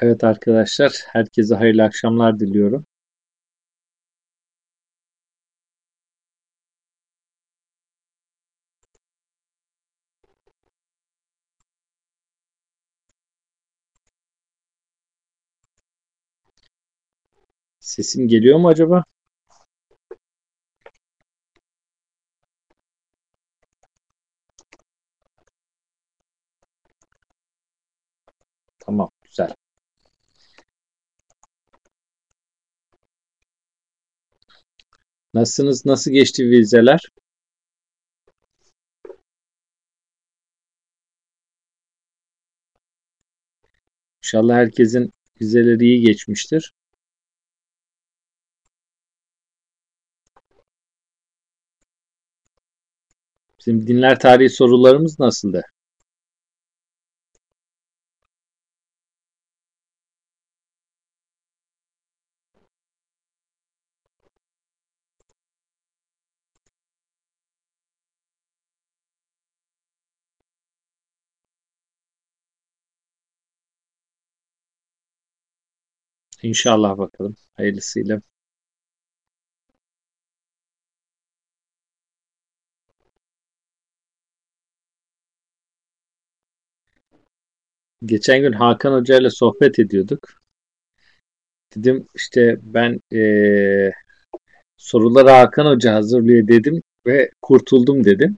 Evet arkadaşlar, herkese hayırlı akşamlar diliyorum. Sesim geliyor mu acaba? Tamam, güzel. Nasılsınız? Nasıl geçti vizeler? İnşallah herkesin vizeleri iyi geçmiştir. Bizim dinler tarihi sorularımız nasıldı? İnşallah bakalım hayırlısıyla. Geçen gün Hakan Hoca ile sohbet ediyorduk. Dedim işte ben ee, soruları Hakan Hoca hazırlıyor dedim ve kurtuldum dedim.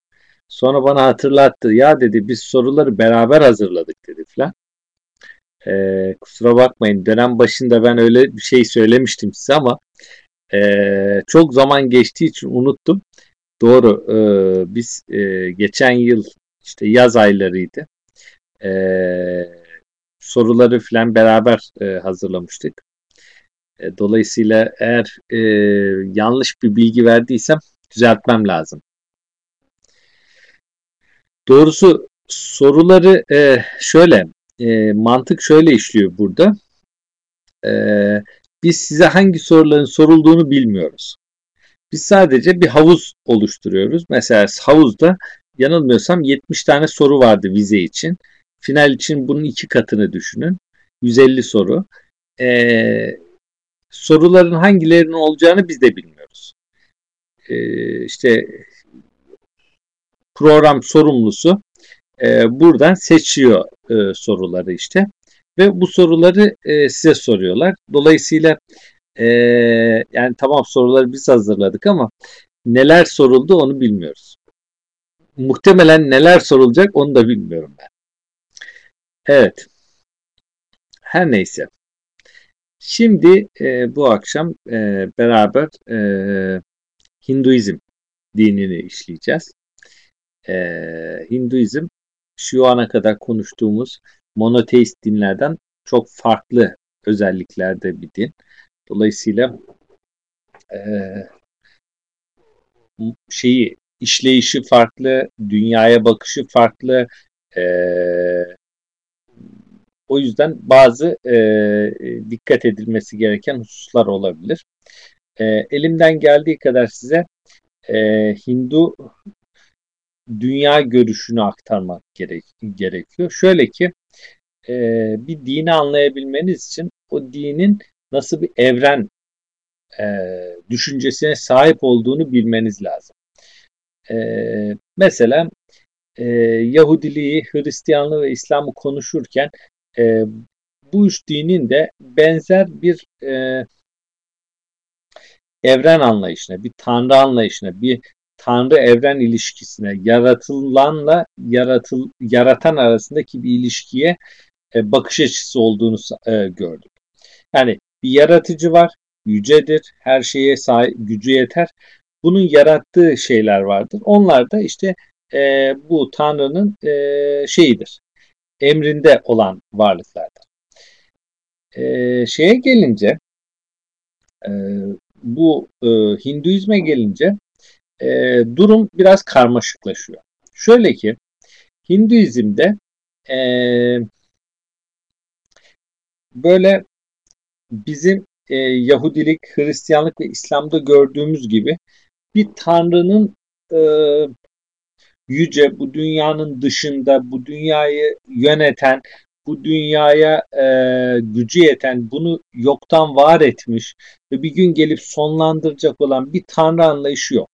Sonra bana hatırlattı. Ya dedi biz soruları beraber hazırladık dedi falan. Ee, kusura bakmayın dönem başında ben öyle bir şey söylemiştim size ama ee, çok zaman geçtiği için unuttum. Doğru ee, biz ee, geçen yıl işte yaz aylarıydı. Ee, soruları falan beraber e, hazırlamıştık. E, dolayısıyla eğer e, yanlış bir bilgi verdiysem düzeltmem lazım. Doğrusu soruları e, şöyle e, mantık şöyle işliyor burada. E, biz size hangi soruların sorulduğunu bilmiyoruz. Biz sadece bir havuz oluşturuyoruz. Mesela havuzda yanılmıyorsam 70 tane soru vardı vize için. Final için bunun iki katını düşünün. 150 soru. Ee, soruların hangilerinin olacağını biz de bilmiyoruz. Ee, işte program sorumlusu e, buradan seçiyor e, soruları işte ve bu soruları e, size soruyorlar. Dolayısıyla e, yani tamam soruları biz hazırladık ama neler soruldu onu bilmiyoruz. Muhtemelen neler sorulacak onu da bilmiyorum ben. Evet. Her neyse. Şimdi e, bu akşam e, beraber e, Hinduizm dinini işleyeceğiz. E, Hinduizm şu ana kadar konuştuğumuz monoteist dinlerden çok farklı özelliklerde bir din. Dolayısıyla e, şeyi işleyişi farklı, dünyaya bakışı farklı. E, o yüzden bazı e, dikkat edilmesi gereken hususlar olabilir. E, elimden geldiği kadar size e, Hindu dünya görüşünü aktarmak gerek, gerekiyor. Şöyle ki e, bir dini anlayabilmeniz için o dinin nasıl bir evren e, düşüncesine sahip olduğunu bilmeniz lazım. E, mesela e, Yahudiliği, Hristiyanlığı ve İslam'ı konuşurken e, bu üç dinin de benzer bir e, evren anlayışına, bir tanrı anlayışına, bir tanrı evren ilişkisine, yaratılanla yaratıl, yaratan arasındaki bir ilişkiye e, bakış açısı olduğunu e, gördük. Yani bir yaratıcı var, yücedir, her şeye sahip, gücü yeter. Bunun yarattığı şeyler vardır. Onlar da işte e, bu Tanrı'nın e, şeyidir, emrinde olan varlıklardır. E, şeye gelince, e, bu e, Hinduizme gelince e, durum biraz karmaşıklaşıyor. Şöyle ki Hinduizm'de e, böyle bizim e, Yahudilik, Hristiyanlık ve İslam'da gördüğümüz gibi bir tanrının e, yüce, bu dünyanın dışında, bu dünyayı yöneten, bu dünyaya e, gücü yeten, bunu yoktan var etmiş ve bir gün gelip sonlandıracak olan bir tanrı anlayışı yok.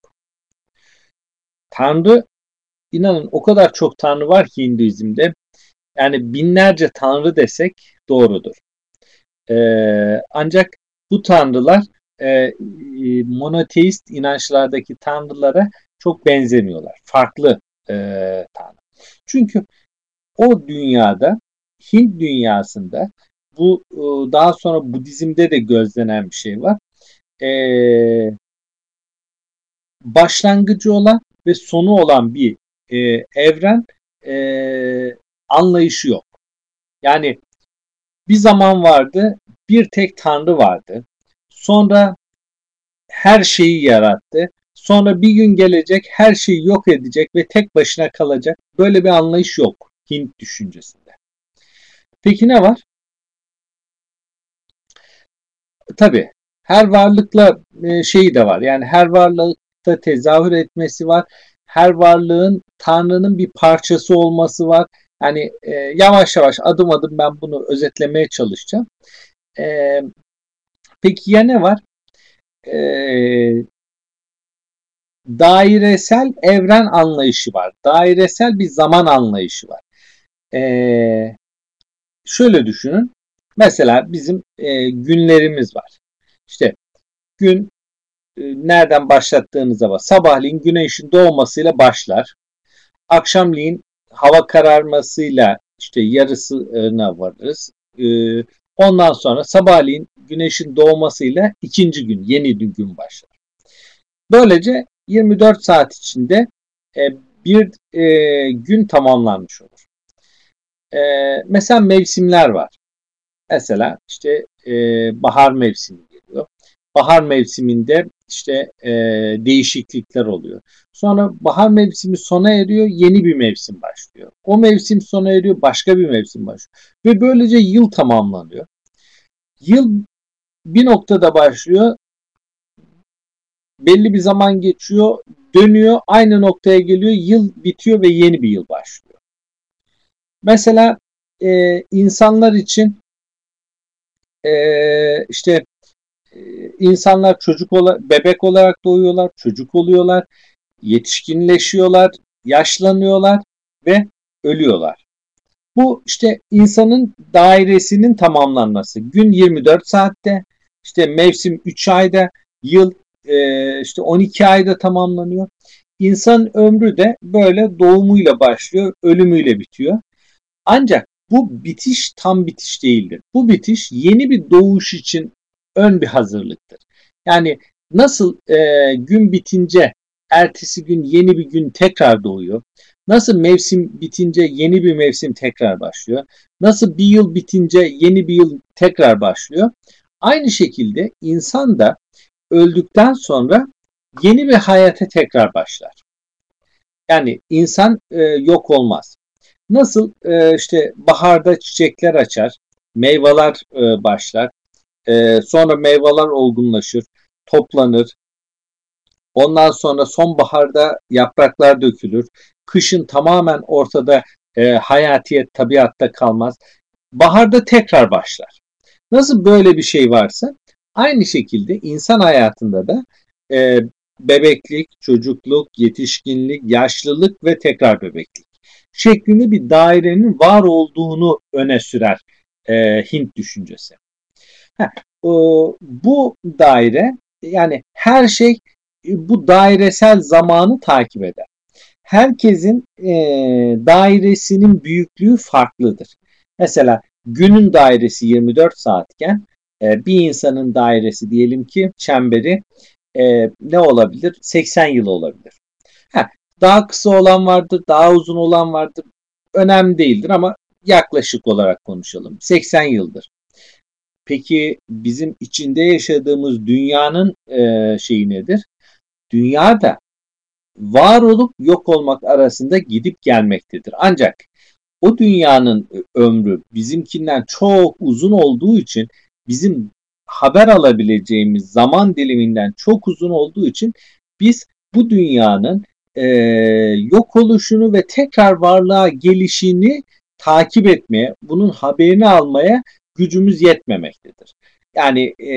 Tanrı, inanın o kadar çok tanrı var ki Hinduizm'de, yani binlerce tanrı desek doğrudur. E, ancak bu tanrılar e, monoteist inançlardaki tanrılara çok benzemiyorlar. Farklı e, tanrı. Çünkü o dünyada Hint dünyasında bu e, daha sonra Budizm'de de gözlenen bir şey var. Ee, başlangıcı olan ve sonu olan bir e, evren e, anlayışı yok. Yani bir zaman vardı, bir tek tanrı vardı. Sonra her şeyi yarattı. Sonra bir gün gelecek, her şeyi yok edecek ve tek başına kalacak. Böyle bir anlayış yok Hint düşüncesinde. Peki ne var? Tabi her varlıkla e, şeyi de var. Yani her varlıkta tezahür etmesi var. Her varlığın Tanrı'nın bir parçası olması var. Yani e, yavaş yavaş adım adım ben bunu özetlemeye çalışacağım. E, peki ya ne var? E, dairesel evren anlayışı var. Dairesel bir zaman anlayışı var. E, şöyle düşünün. Mesela bizim e, günlerimiz var. İşte gün nereden başlattığınıza bak. Sabahleyin güneşin doğmasıyla başlar. Akşamleyin hava kararmasıyla işte yarısına varırız. E, ondan sonra sabahleyin güneşin doğmasıyla ikinci gün, yeni gün başlar. Böylece 24 saat içinde e, bir e, gün tamamlanmış olur. E, mesela mevsimler var. Mesela işte e, bahar mevsimi geliyor. Bahar mevsiminde işte e, değişiklikler oluyor. Sonra bahar mevsimi sona eriyor, yeni bir mevsim başlıyor. O mevsim sona eriyor, başka bir mevsim başlıyor. Ve böylece yıl tamamlanıyor. Yıl bir noktada başlıyor, belli bir zaman geçiyor, dönüyor, aynı noktaya geliyor, yıl bitiyor ve yeni bir yıl başlıyor. Mesela e, insanlar için e, işte insanlar çocuk olarak, bebek olarak doğuyorlar, çocuk oluyorlar, yetişkinleşiyorlar, yaşlanıyorlar ve ölüyorlar. Bu işte insanın dairesinin tamamlanması. Gün 24 saatte, işte mevsim 3 ayda, yıl e, işte 12 ayda tamamlanıyor. İnsan ömrü de böyle doğumuyla başlıyor, ölümüyle bitiyor. Ancak bu bitiş tam bitiş değildir. Bu bitiş yeni bir doğuş için ön bir hazırlıktır. Yani nasıl e, gün bitince ertesi gün yeni bir gün tekrar doğuyor. Nasıl mevsim bitince yeni bir mevsim tekrar başlıyor. Nasıl bir yıl bitince yeni bir yıl tekrar başlıyor. Aynı şekilde insan da öldükten sonra yeni bir hayata tekrar başlar. Yani insan e, yok olmaz. Nasıl e, işte baharda çiçekler açar, meyveler e, başlar, e, sonra meyveler olgunlaşır, toplanır. Ondan sonra sonbaharda yapraklar dökülür. Kışın tamamen ortada e, hayatiyet tabiatta kalmaz. Baharda tekrar başlar. Nasıl böyle bir şey varsa aynı şekilde insan hayatında da e, bebeklik, çocukluk, yetişkinlik, yaşlılık ve tekrar bebeklik şeklinde bir dairenin var olduğunu öne sürer e, Hint düşüncesi. Bu daire yani her şey e, bu dairesel zamanı takip eder. Herkesin e, dairesinin büyüklüğü farklıdır. Mesela günün dairesi 24 saatken e, bir insanın dairesi diyelim ki çemberi e, ne olabilir? 80 yıl olabilir. Ha, daha kısa olan vardır, daha uzun olan vardır. Önemli değildir ama yaklaşık olarak konuşalım. 80 yıldır. Peki bizim içinde yaşadığımız dünyanın e, şeyi nedir? Dünya da var olup yok olmak arasında gidip gelmektedir. Ancak o dünyanın ömrü bizimkinden çok uzun olduğu için bizim haber alabileceğimiz zaman diliminden çok uzun olduğu için biz bu dünyanın e, yok oluşunu ve tekrar varlığa gelişini takip etmeye, bunun haberini almaya gücümüz yetmemektedir. Yani e,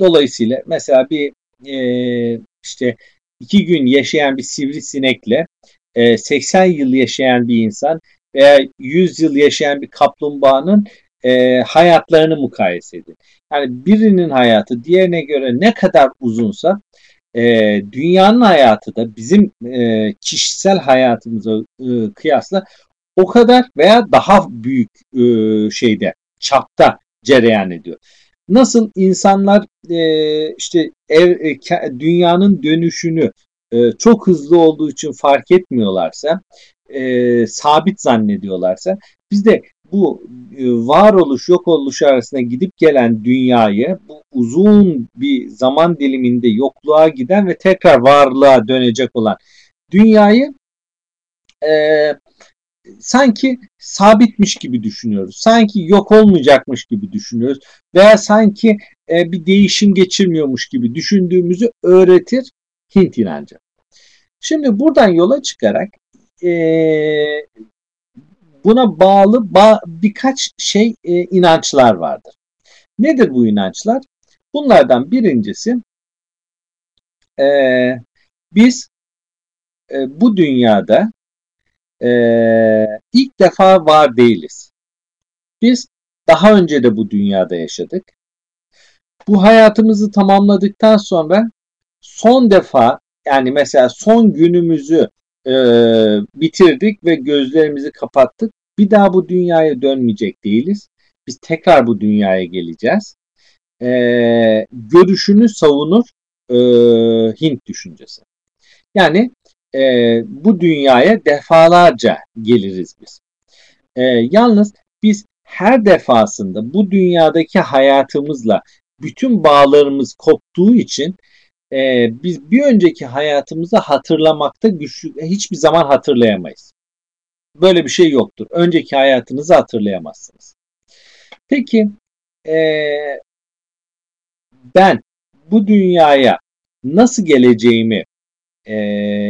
dolayısıyla mesela bir e, işte iki gün yaşayan bir sivrisinekle e, 80 yıl yaşayan bir insan veya 100 yıl yaşayan bir kaplumbağanın e, hayatlarını mukayese edin. Yani birinin hayatı diğerine göre ne kadar uzunsa e, dünyanın hayatı da bizim e, kişisel hayatımıza e, kıyasla o kadar veya daha büyük e, şeyde çapta cereyan ediyor. Nasıl insanlar e, işte ev, e, dünyanın dönüşünü e, çok hızlı olduğu için fark etmiyorlarsa, e, sabit zannediyorlarsa biz de bu e, varoluş yok oluş arasında gidip gelen dünyayı bu uzun bir zaman diliminde yokluğa giden ve tekrar varlığa dönecek olan dünyayı e, sanki sabitmiş gibi düşünüyoruz. Sanki yok olmayacakmış gibi düşünüyoruz. Veya sanki e, bir değişim geçirmiyormuş gibi düşündüğümüzü öğretir Hint inancı. Şimdi buradan yola çıkarak e, buna bağlı ba birkaç şey e, inançlar vardır. Nedir bu inançlar? Bunlardan birincisi e, biz e, bu dünyada e, ilk defa var değiliz. Biz daha önce de bu dünyada yaşadık. Bu hayatımızı tamamladıktan sonra son defa yani mesela son günümüzü e, bitirdik ve gözlerimizi kapattık. Bir daha bu dünyaya dönmeyecek değiliz. Biz tekrar bu dünyaya geleceğiz. E, görüşünü savunur e, Hint düşüncesi. Yani e, bu dünyaya defalarca geliriz biz. E, yalnız biz her defasında bu dünyadaki hayatımızla bütün bağlarımız koptuğu için e, biz bir önceki hayatımızı hatırlamakta güçlü, hiçbir zaman hatırlayamayız. Böyle bir şey yoktur. Önceki hayatınızı hatırlayamazsınız. Peki e, ben bu dünyaya nasıl geleceğimi e,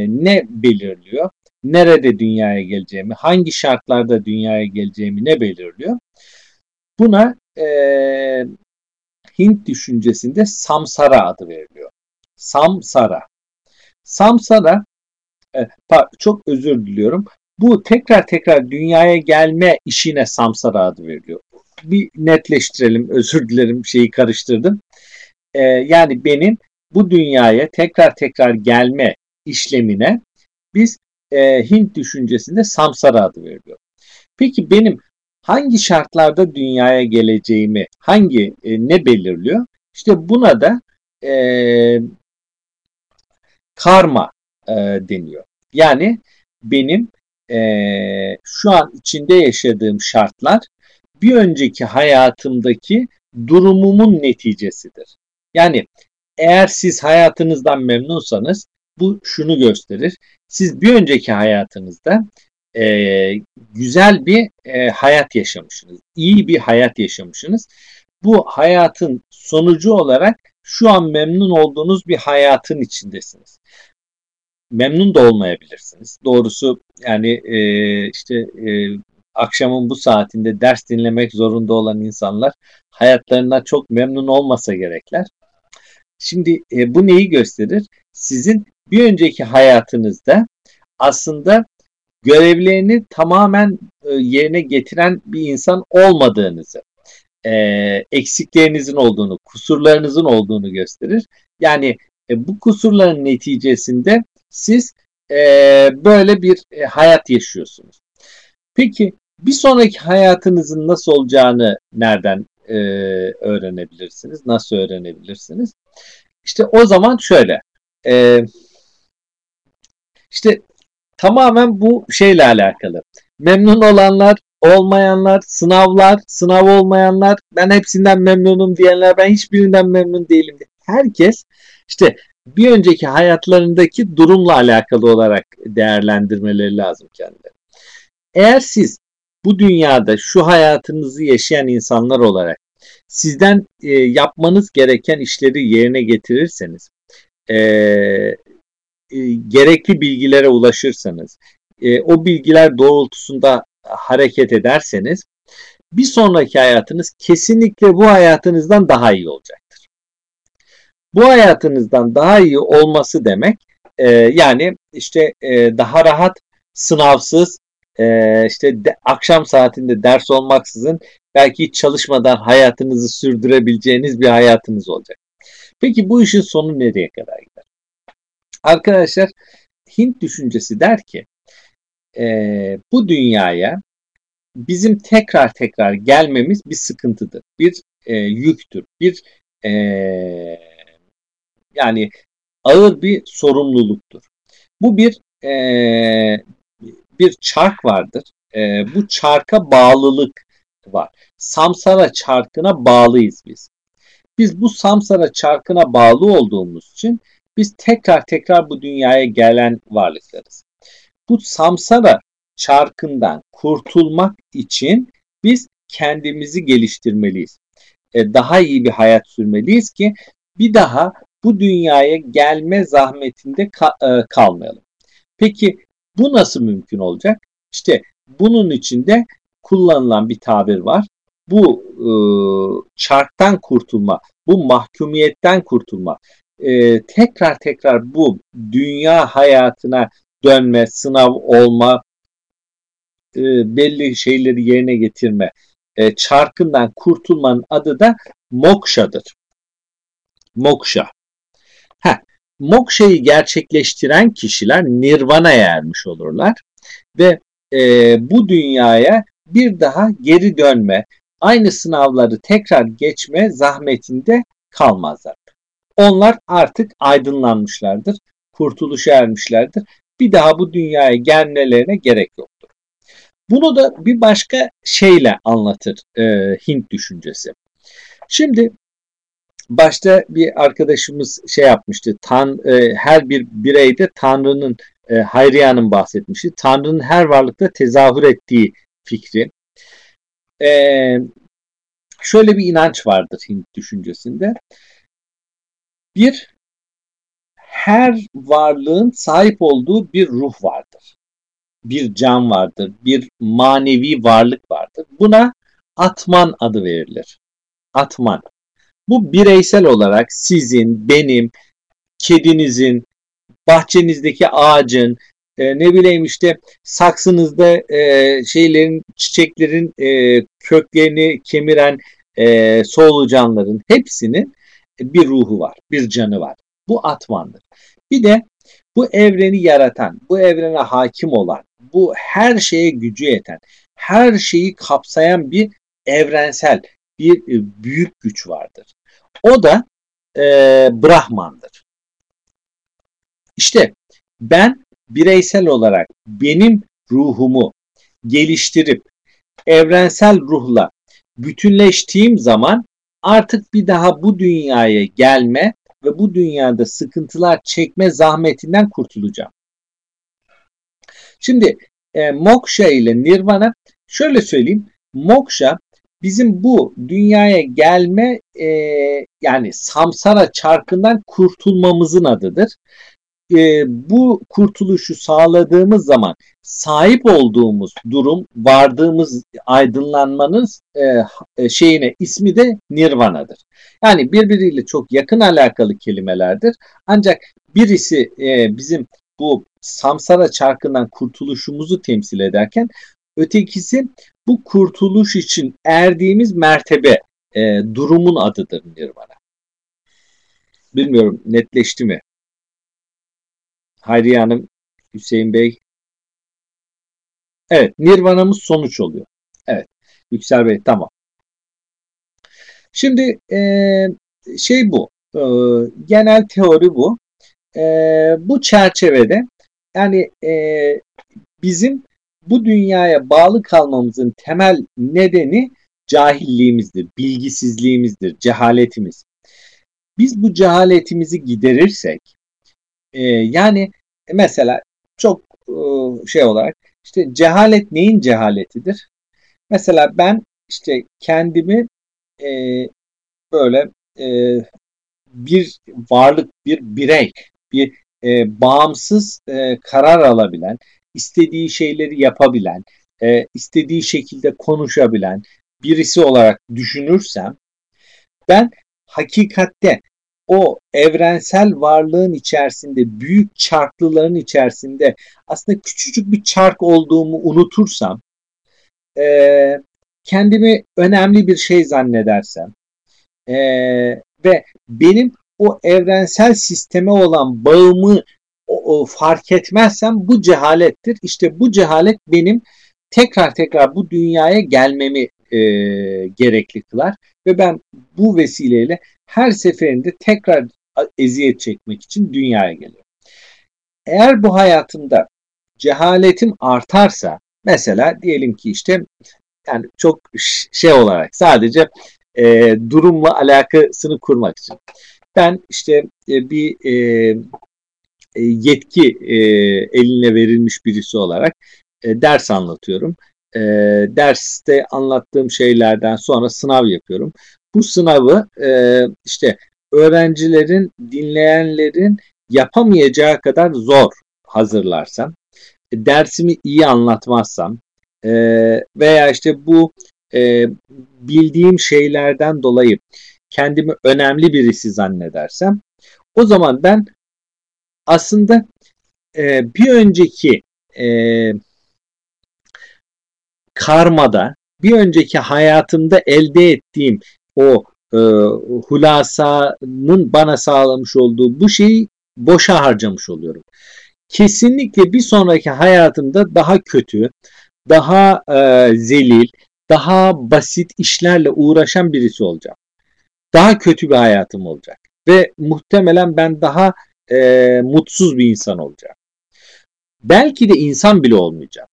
ne belirliyor? Nerede dünyaya geleceğimi, hangi şartlarda dünyaya geleceğimi ne belirliyor? Buna e, Hint düşüncesinde samsara adı veriliyor. Samsara. Samsara e, çok özür diliyorum. Bu tekrar tekrar dünyaya gelme işine samsara adı veriliyor. Bir netleştirelim. Özür dilerim şeyi karıştırdım. E, yani benim bu dünyaya tekrar tekrar gelme işlemine biz e, Hint düşüncesinde samsara adı veriliyor. Peki benim hangi şartlarda dünyaya geleceğimi hangi e, ne belirliyor? İşte buna da e, karma e, deniyor. Yani benim e, şu an içinde yaşadığım şartlar bir önceki hayatımdaki durumumun neticesidir. Yani eğer siz hayatınızdan memnunsanız bu şunu gösterir. Siz bir önceki hayatınızda e, güzel bir e, hayat yaşamışsınız. iyi bir hayat yaşamışsınız. Bu hayatın sonucu olarak şu an memnun olduğunuz bir hayatın içindesiniz. Memnun da olmayabilirsiniz. Doğrusu yani e, işte e, akşamın bu saatinde ders dinlemek zorunda olan insanlar hayatlarından çok memnun olmasa gerekler. Şimdi e, bu neyi gösterir? Sizin bir önceki hayatınızda aslında görevlerini tamamen e, yerine getiren bir insan olmadığınızı, e, eksiklerinizin olduğunu, kusurlarınızın olduğunu gösterir. Yani e, bu kusurların neticesinde siz böyle bir hayat yaşıyorsunuz. Peki bir sonraki hayatınızın nasıl olacağını nereden öğrenebilirsiniz? Nasıl öğrenebilirsiniz? İşte o zaman şöyle. E, işte tamamen bu şeyle alakalı. Memnun olanlar, olmayanlar, sınavlar, sınav olmayanlar, ben hepsinden memnunum diyenler, ben hiçbirinden memnun değilim. Herkes işte bir önceki hayatlarındaki durumla alakalı olarak değerlendirmeleri lazım kendileri. Eğer siz bu dünyada şu hayatınızı yaşayan insanlar olarak sizden e, yapmanız gereken işleri yerine getirirseniz, e, e, gerekli bilgilere ulaşırsanız, e, o bilgiler doğrultusunda hareket ederseniz bir sonraki hayatınız kesinlikle bu hayatınızdan daha iyi olacaktır. Bu hayatınızdan daha iyi olması demek e, yani işte e, daha rahat, sınavsız, e, işte de, akşam saatinde ders olmaksızın belki hiç çalışmadan hayatınızı sürdürebileceğiniz bir hayatınız olacak. Peki bu işin sonu nereye kadar gider? Arkadaşlar Hint düşüncesi der ki e, bu dünyaya bizim tekrar tekrar gelmemiz bir sıkıntıdır, bir e, yüktür, bir e, yani ağır bir sorumluluktur. Bu bir e, bir çark vardır. E, bu çarka bağlılık var. Samsara çarkına bağlıyız biz. Biz bu samsara çarkına bağlı olduğumuz için biz tekrar tekrar bu dünyaya gelen varlıklarız. Bu samsara çarkından kurtulmak için biz kendimizi geliştirmeliyiz. E, daha iyi bir hayat sürmeliyiz ki bir daha bu dünyaya gelme zahmetinde e, kalmayalım. Peki bu nasıl mümkün olacak? İşte bunun içinde kullanılan bir tabir var. Bu e, çarktan kurtulma, bu mahkumiyetten kurtulma, e, tekrar tekrar bu dünya hayatına dönme, sınav olma, e, belli şeyleri yerine getirme, e, çarkından kurtulmanın adı da mokşadır. Moksha. Heh, mokşayı gerçekleştiren kişiler nirvana'ya ermiş olurlar ve e, bu dünyaya bir daha geri dönme, aynı sınavları tekrar geçme zahmetinde kalmazlar. Onlar artık aydınlanmışlardır, kurtuluşa ermişlerdir. Bir daha bu dünyaya gelmelerine gerek yoktur. Bunu da bir başka şeyle anlatır e, Hint düşüncesi. Şimdi başta bir arkadaşımız şey yapmıştı. Tan, e, her bir bireyde Tanrı'nın e, Hayriyan'ın bahsetmişti. Tanrı'nın her varlıkta tezahür ettiği fikri. E, şöyle bir inanç vardır Hint düşüncesinde. Bir, her varlığın sahip olduğu bir ruh vardır. Bir can vardır, bir manevi varlık vardır. Buna Atman adı verilir. Atman. Bu bireysel olarak sizin, benim, kedinizin, bahçenizdeki ağacın, e, ne bileyim işte saksınızda e, şeylerin, çiçeklerin e, köklerini kemiren e, solucanların hepsinin bir ruhu var, bir canı var. Bu Atman'dır. Bir de bu evreni yaratan, bu evrene hakim olan, bu her şeye gücü yeten, her şeyi kapsayan bir evrensel, bir e, büyük güç vardır. O da e, Brahman'dır. İşte ben bireysel olarak benim ruhumu geliştirip evrensel ruhla bütünleştiğim zaman artık bir daha bu dünyaya gelme ve bu dünyada sıkıntılar çekme zahmetinden kurtulacağım. Şimdi e, moksha ile nirvana şöyle söyleyeyim. Moksha bizim bu dünyaya gelme e, yani samsara çarkından kurtulmamızın adıdır. E, bu kurtuluşu sağladığımız zaman sahip olduğumuz durum, vardığımız aydınlanmanın e, e, şeyine ismi de nirvanadır. Yani birbiriyle çok yakın alakalı kelimelerdir. Ancak birisi e, bizim bu samsara çarkından kurtuluşumuzu temsil ederken ötekisi bu kurtuluş için erdiğimiz mertebe e, durumun adıdır nirvana. Bilmiyorum netleşti mi? Hayriye Hanım, Hüseyin Bey. Evet, nirvanamız sonuç oluyor. Evet, Yüksel Bey tamam. Şimdi e, şey bu, e, genel teori bu. E, bu çerçevede yani e, bizim bu dünyaya bağlı kalmamızın temel nedeni cahilliğimizdir, bilgisizliğimizdir, cehaletimiz. Biz bu cehaletimizi giderirsek, e, yani mesela çok e, şey olarak işte cehalet neyin cehaletidir? Mesela ben işte kendimi e, böyle e, bir varlık, bir birey, bir e, bağımsız e, karar alabilen, istediği şeyleri yapabilen, e, istediği şekilde konuşabilen birisi olarak düşünürsem ben hakikatte o evrensel varlığın içerisinde, büyük çarklıların içerisinde aslında küçücük bir çark olduğumu unutursam, e, kendimi önemli bir şey zannedersem e, ve benim o evrensel sisteme olan bağımı o, o, fark etmezsem bu cehalettir. İşte bu cehalet benim tekrar tekrar bu dünyaya gelmemi e, gerekli kılar ve ben bu vesileyle her seferinde tekrar eziyet çekmek için dünyaya geliyorum. Eğer bu hayatımda cehaletim artarsa mesela diyelim ki işte yani çok şey olarak sadece e, durumla alakasını kurmak için ben işte e, bir e, e yetki e, eline verilmiş birisi olarak e, ders anlatıyorum. E, derste anlattığım şeylerden sonra sınav yapıyorum. Bu sınavı e, işte öğrencilerin, dinleyenlerin yapamayacağı kadar zor hazırlarsam, e, dersimi iyi anlatmazsam e, veya işte bu e, bildiğim şeylerden dolayı kendimi önemli birisi zannedersem o zaman ben aslında e, bir önceki e, karmada bir önceki hayatımda elde ettiğim o e, hulasanın bana sağlamış olduğu bu şeyi boşa harcamış oluyorum. Kesinlikle bir sonraki hayatımda daha kötü, daha e, zelil, daha basit işlerle uğraşan birisi olacağım. Daha kötü bir hayatım olacak. Ve muhtemelen ben daha e, mutsuz bir insan olacağım. Belki de insan bile olmayacağım.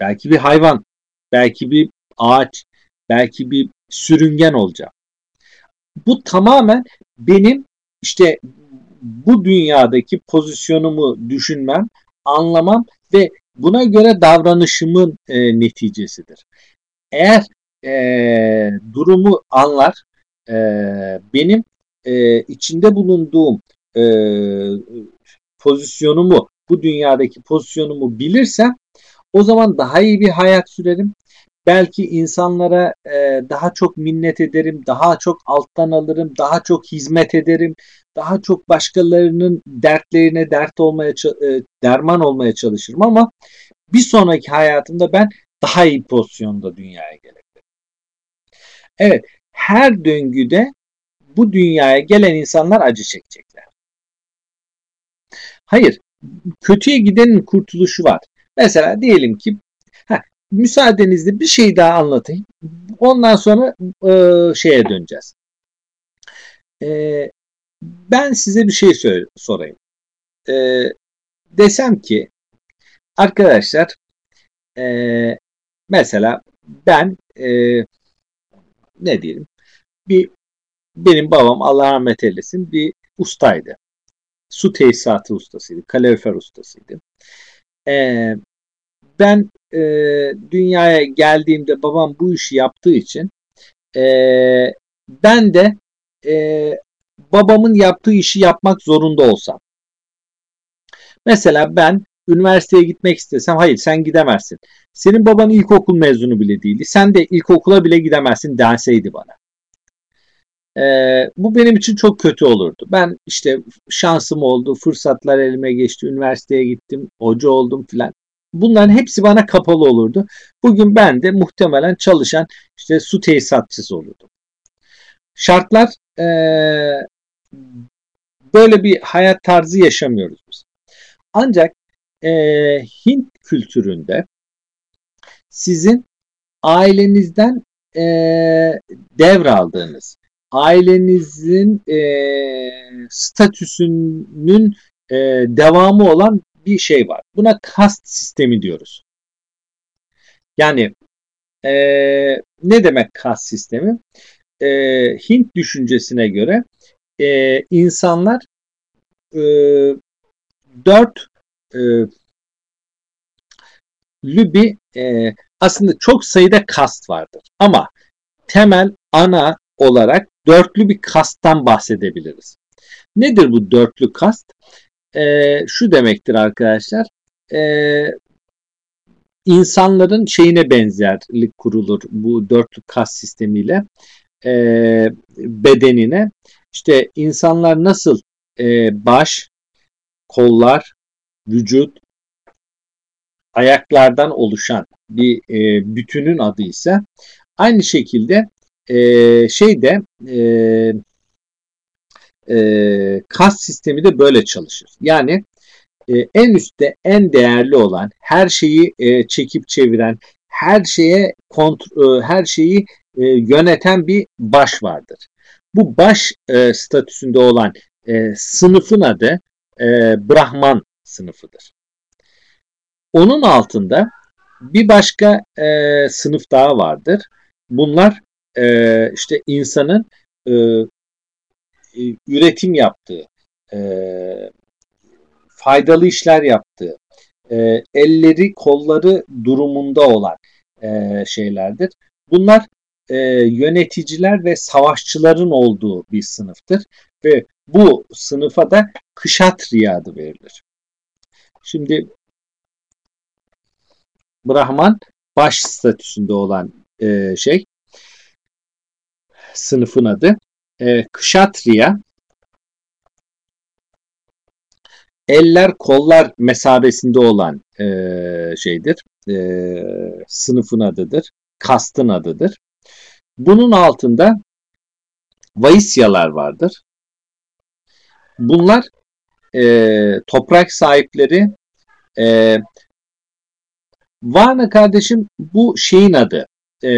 Belki bir hayvan, belki bir ağaç, belki bir sürüngen olacağım. Bu tamamen benim işte bu dünyadaki pozisyonumu düşünmem, anlamam ve buna göre davranışımın e, neticesidir. Eğer e, durumu anlar, e, benim e, içinde bulunduğum e, pozisyonumu, bu dünyadaki pozisyonumu bilirsem o zaman daha iyi bir hayat sürerim belki insanlara e, daha çok minnet ederim, daha çok alttan alırım, daha çok hizmet ederim, daha çok başkalarının dertlerine dert olmaya e, derman olmaya çalışırım ama bir sonraki hayatımda ben daha iyi pozisyonda dünyaya gelebilirim. Evet, her döngüde bu dünyaya gelen insanlar acı çekecekler. Hayır, kötüye gidenin kurtuluşu var. Mesela diyelim ki müsaadenizle bir şey daha anlatayım. Ondan sonra e, şeye döneceğiz. E, ben size bir şey söyle, sorayım. E, desem ki arkadaşlar e, mesela ben e, ne diyelim bir benim babam Allah rahmet eylesin bir ustaydı. Su tesisatı ustasıydı. Kalorifer ustasıydı. E, ben e, dünyaya geldiğimde babam bu işi yaptığı için e, ben de e, babamın yaptığı işi yapmak zorunda olsam. Mesela ben üniversiteye gitmek istesem hayır sen gidemezsin. Senin baban ilkokul mezunu bile değildi. Sen de ilkokula bile gidemezsin denseydi bana. Ee, bu benim için çok kötü olurdu. Ben işte şansım oldu, fırsatlar elime geçti, üniversiteye gittim, hoca oldum filan. Bunların hepsi bana kapalı olurdu. Bugün ben de muhtemelen çalışan işte su tesisatçısı olurdum. Şartlar e, böyle bir hayat tarzı yaşamıyoruz biz. Ancak e, Hint kültüründe sizin ailenizden e, devraldığınız, ailenizin e, statüsünün e, devamı olan bir şey var. Buna kast sistemi diyoruz. Yani e, ne demek kast sistemi? E, Hint düşüncesine göre e, insanlar e, dört e, lübi e, aslında çok sayıda kast vardır. Ama temel ana olarak dörtlü bir kasttan bahsedebiliriz. Nedir bu dörtlü kast? E, şu demektir arkadaşlar. E, insanların şeyine benzerlik kurulur bu dörtlü kas sistemiyle e, bedenine. İşte insanlar nasıl e, baş, kollar, vücut, ayaklardan oluşan bir e, bütünün adı ise aynı şekilde e, şeyde e, e, kas sistemi de böyle çalışır. Yani e, en üstte en değerli olan her şeyi e, çekip çeviren her şeye kontrol, e, her şeyi e, yöneten bir baş vardır. Bu baş e, statüsünde olan e, sınıfın adı e, Brahman sınıfıdır. Onun altında bir başka e, sınıf daha vardır. Bunlar e, işte insanın e, e, üretim yaptığı, e, faydalı işler yaptığı, e, elleri kolları durumunda olan e, şeylerdir. Bunlar e, yöneticiler ve savaşçıların olduğu bir sınıftır ve bu sınıfa da Kışatriya adı verilir. Şimdi Brahman baş statüsünde olan e, şey sınıfın adı. E, Kışatriya eller kollar mesabesinde olan e, şeydir. E, sınıfın adıdır. Kastın adıdır. Bunun altında Vaisyalar vardır. Bunlar e, toprak sahipleri e, Varna kardeşim bu şeyin adı. E,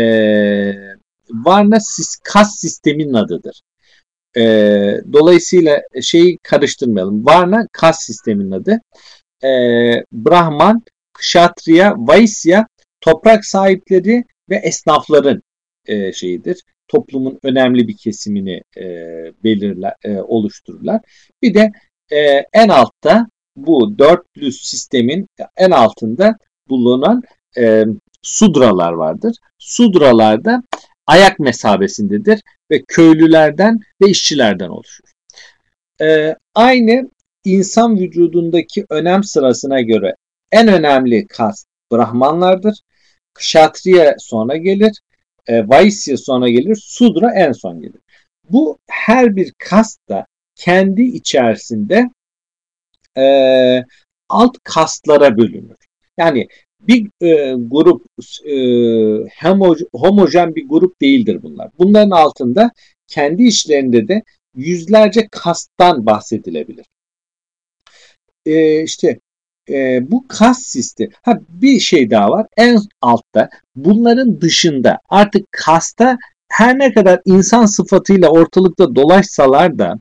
Varna kas sistemin adıdır. E, dolayısıyla şeyi karıştırmayalım. Varna kas sistemin adı. E, Brahman, Kshatriya, Vaisya toprak sahipleri ve esnafların e, şeyidir. Toplumun önemli bir kesimini e, belirler, e, oluştururlar. Bir de e, en altta bu dörtlü sistemin en altında bulunan e, sudralar vardır. Sudralar da ayak mesabesindedir ve köylülerden ve işçilerden oluşur. E, aynı insan vücudundaki önem sırasına göre en önemli kas Brahmanlardır. Kshatriya sonra gelir. E, Vaisya sonra gelir. Sudra en son gelir. Bu her bir kas da kendi içerisinde e, alt kastlara bölünür. Yani bir e, grup e, homo, homojen bir grup değildir bunlar. Bunların altında kendi işlerinde de yüzlerce kasttan bahsedilebilir. E, işte e, bu kas sistemi. Ha bir şey daha var. En altta bunların dışında artık kasta her ne kadar insan sıfatıyla ortalıkta dolaşsalar da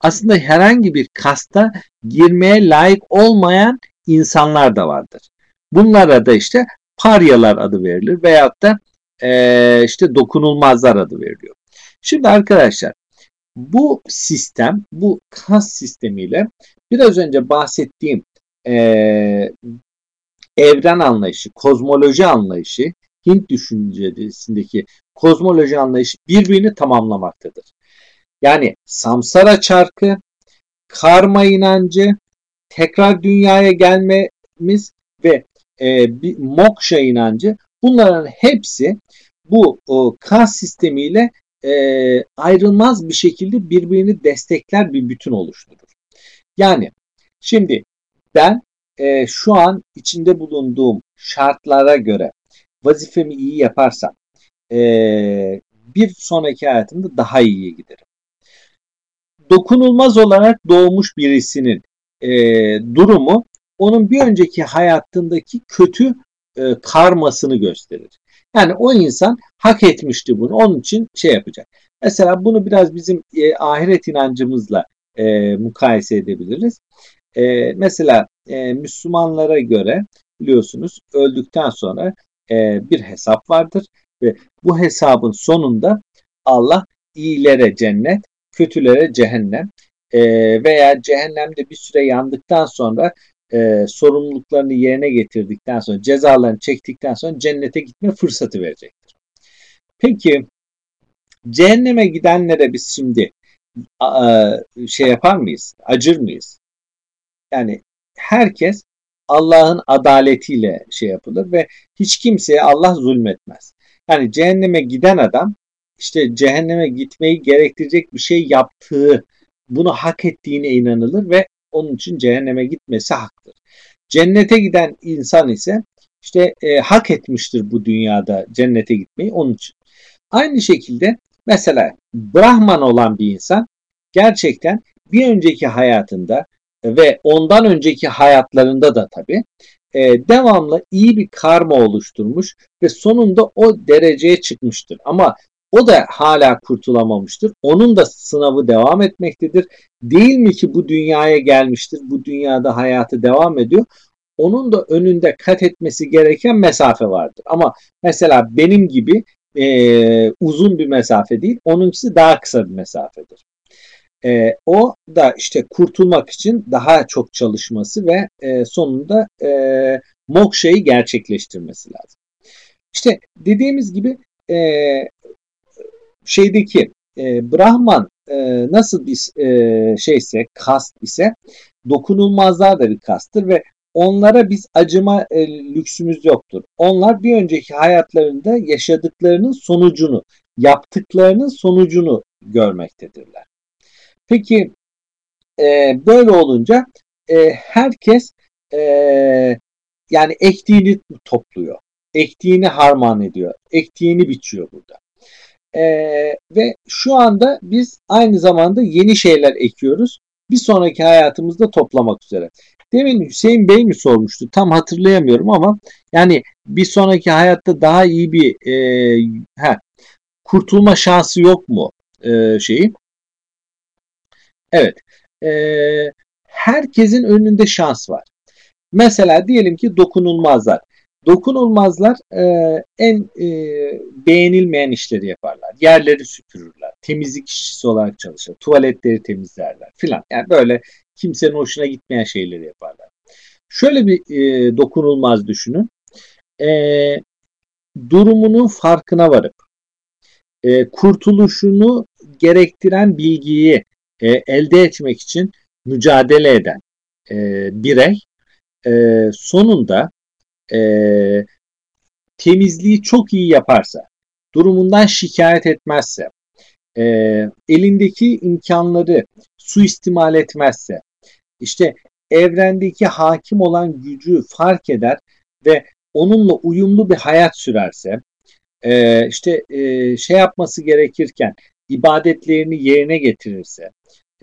aslında herhangi bir kasta girmeye layık olmayan insanlar da vardır. Bunlara da işte paryalar adı verilir veyahut da e, işte dokunulmazlar adı veriliyor. Şimdi arkadaşlar bu sistem, bu kas sistemiyle biraz önce bahsettiğim e, evren anlayışı, kozmoloji anlayışı, Hint düşüncesindeki kozmoloji anlayışı birbirini tamamlamaktadır. Yani samsara çarkı, karma inancı, tekrar dünyaya gelmemiz ve e, bir moksha inancı bunların hepsi bu o, kas sistemiyle e, ayrılmaz bir şekilde birbirini destekler bir bütün oluşturur. Yani şimdi ben e, şu an içinde bulunduğum şartlara göre vazifemi iyi yaparsam e, bir sonraki hayatımda daha iyiye giderim. Dokunulmaz olarak doğmuş birisinin e, durumu onun bir önceki hayatındaki kötü e, karmasını gösterir. Yani o insan hak etmişti bunu. Onun için şey yapacak. Mesela bunu biraz bizim e, ahiret inancımızla e, mukayese edebiliriz. E, mesela e, Müslümanlara göre biliyorsunuz öldükten sonra e, bir hesap vardır ve bu hesabın sonunda Allah iyilere cennet, kötülere cehennem e, veya cehennemde bir süre yandıktan sonra e, sorumluluklarını yerine getirdikten sonra cezalarını çektikten sonra cennete gitme fırsatı verecektir. Peki cehenneme gidenlere biz şimdi a, şey yapar mıyız? Acır mıyız? Yani herkes Allah'ın adaletiyle şey yapılır ve hiç kimseye Allah zulmetmez. Yani cehenneme giden adam işte cehenneme gitmeyi gerektirecek bir şey yaptığı, bunu hak ettiğine inanılır ve onun için cehenneme gitmesi haktır. Cennete giden insan ise işte e, hak etmiştir bu dünyada cennete gitmeyi onun için. Aynı şekilde mesela Brahman olan bir insan gerçekten bir önceki hayatında ve ondan önceki hayatlarında da tabii e, devamlı iyi bir karma oluşturmuş ve sonunda o dereceye çıkmıştır. Ama o da hala kurtulamamıştır. Onun da sınavı devam etmektedir. Değil mi ki bu dünyaya gelmiştir, bu dünyada hayatı devam ediyor. Onun da önünde kat etmesi gereken mesafe vardır. Ama mesela benim gibi e, uzun bir mesafe değil, onunkisi daha kısa bir mesafedir. E, o da işte kurtulmak için daha çok çalışması ve e, sonunda e, mokşayı gerçekleştirmesi lazım. İşte dediğimiz gibi e, şeydeki e, Brahman e, nasıl bir e, şeyse, kast ise dokunulmazlar da bir kasttır ve onlara biz acıma e, lüksümüz yoktur. Onlar bir önceki hayatlarında yaşadıklarının sonucunu, yaptıklarının sonucunu görmektedirler. Peki e, böyle olunca e, herkes e, yani ektiğini topluyor. Ektiğini harman ediyor. Ektiğini biçiyor burada. E, ve şu anda biz aynı zamanda yeni şeyler ekiyoruz. Bir sonraki hayatımızda toplamak üzere. Demin Hüseyin Bey mi sormuştu? Tam hatırlayamıyorum ama yani bir sonraki hayatta daha iyi bir e, he, kurtulma şansı yok mu e, şeyi? Evet. E, herkesin önünde şans var. Mesela diyelim ki dokunulmazlar. Dokunulmazlar e, en e, beğenilmeyen işleri yaparlar. Yerleri süpürürler. Temizlik işçisi olarak çalışır. Tuvaletleri temizlerler filan. Yani böyle kimsenin hoşuna gitmeyen şeyleri yaparlar. Şöyle bir e, dokunulmaz düşünün. E, durumunun farkına varıp e, kurtuluşunu gerektiren bilgiyi e, elde etmek için mücadele eden e, birey e, sonunda e, temizliği çok iyi yaparsa, durumundan şikayet etmezse, e, elindeki imkanları suistimal etmezse, işte evrendeki hakim olan gücü fark eder ve onunla uyumlu bir hayat sürerse, e, işte e, şey yapması gerekirken ibadetlerini yerine getirirse,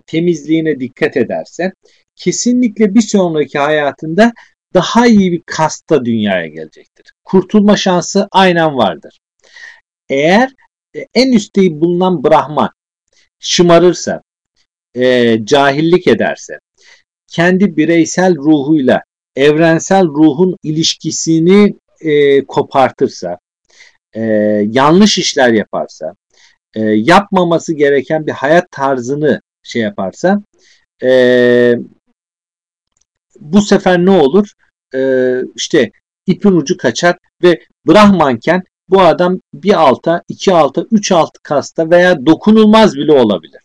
temizliğine dikkat ederse, kesinlikle bir sonraki hayatında daha iyi bir kasta dünyaya gelecektir. Kurtulma şansı aynen vardır. Eğer e, en üstte bulunan Brahman şımarırsa, e, cahillik ederse, kendi bireysel ruhuyla evrensel ruhun ilişkisini e, kopartırsa, e, yanlış işler yaparsa, e, yapmaması gereken bir hayat tarzını şey yaparsa, e, bu sefer ne olur? E, işte ipin ucu kaçar ve Brahmanken bu adam bir alta, iki alta, üç alt kasta veya dokunulmaz bile olabilir.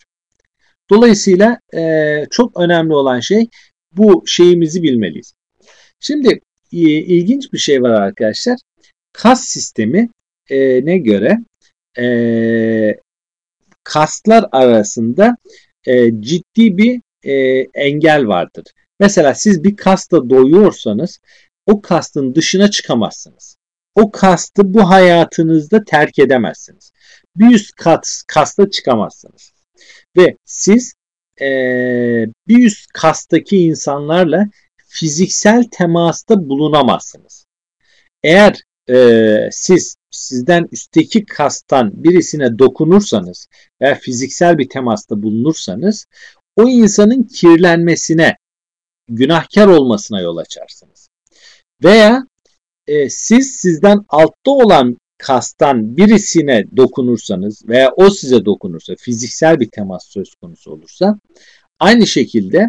Dolayısıyla e, çok önemli olan şey bu şeyimizi bilmeliyiz. Şimdi e, ilginç bir şey var arkadaşlar. Kas sistemi e, ne göre e, kaslar arasında e, ciddi bir e, engel vardır. Mesela siz bir kasta doyuyorsanız o kastın dışına çıkamazsınız. O kastı bu hayatınızda terk edemezsiniz. Bir üst kat, kasta çıkamazsınız. Ve siz e, bir üst kastaki insanlarla fiziksel temasta bulunamazsınız. Eğer e, siz sizden üstteki kastan birisine dokunursanız veya fiziksel bir temasta bulunursanız o insanın kirlenmesine, günahkar olmasına yol açarsınız. Veya e, siz sizden altta olan kastan birisine dokunursanız veya o size dokunursa, fiziksel bir temas söz konusu olursa aynı şekilde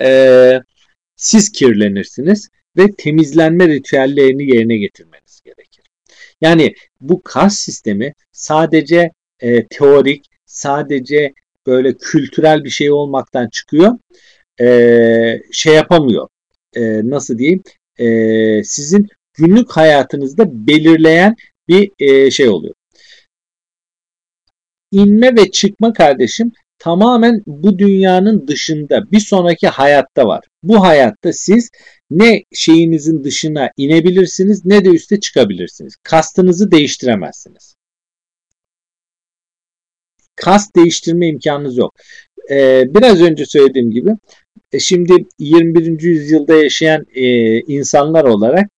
e, siz kirlenirsiniz ve temizlenme ritüellerini yerine getirmeniz gerekir. Yani bu kas sistemi sadece e, teorik, sadece böyle kültürel bir şey olmaktan çıkıyor. E, şey yapamıyor. e, nasıl diyeyim e, sizin günlük hayatınızda belirleyen bir e, şey oluyor. İnme ve çıkma kardeşim tamamen bu dünyanın dışında bir sonraki hayatta var. Bu hayatta siz ne şeyinizin dışına inebilirsiniz ne de üste çıkabilirsiniz. Kastınızı değiştiremezsiniz. Kast değiştirme imkanınız yok. Ee, biraz önce söylediğim gibi e, şimdi 21. yüzyılda yaşayan e, insanlar olarak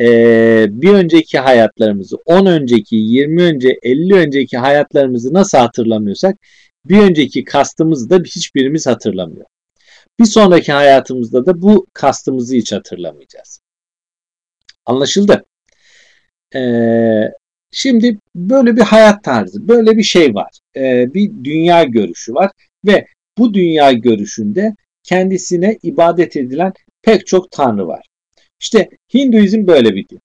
e, bir önceki hayatlarımızı, 10 önceki, 20 önce, 50 önceki hayatlarımızı nasıl hatırlamıyorsak bir önceki kastımızı da hiçbirimiz hatırlamıyor. Bir sonraki hayatımızda da bu kastımızı hiç hatırlamayacağız. Anlaşıldı? Ee, şimdi böyle bir hayat tarzı, böyle bir şey var. Ee, bir dünya görüşü var ve bu dünya görüşünde kendisine ibadet edilen pek çok tanrı var. İşte Hinduizm böyle bir din.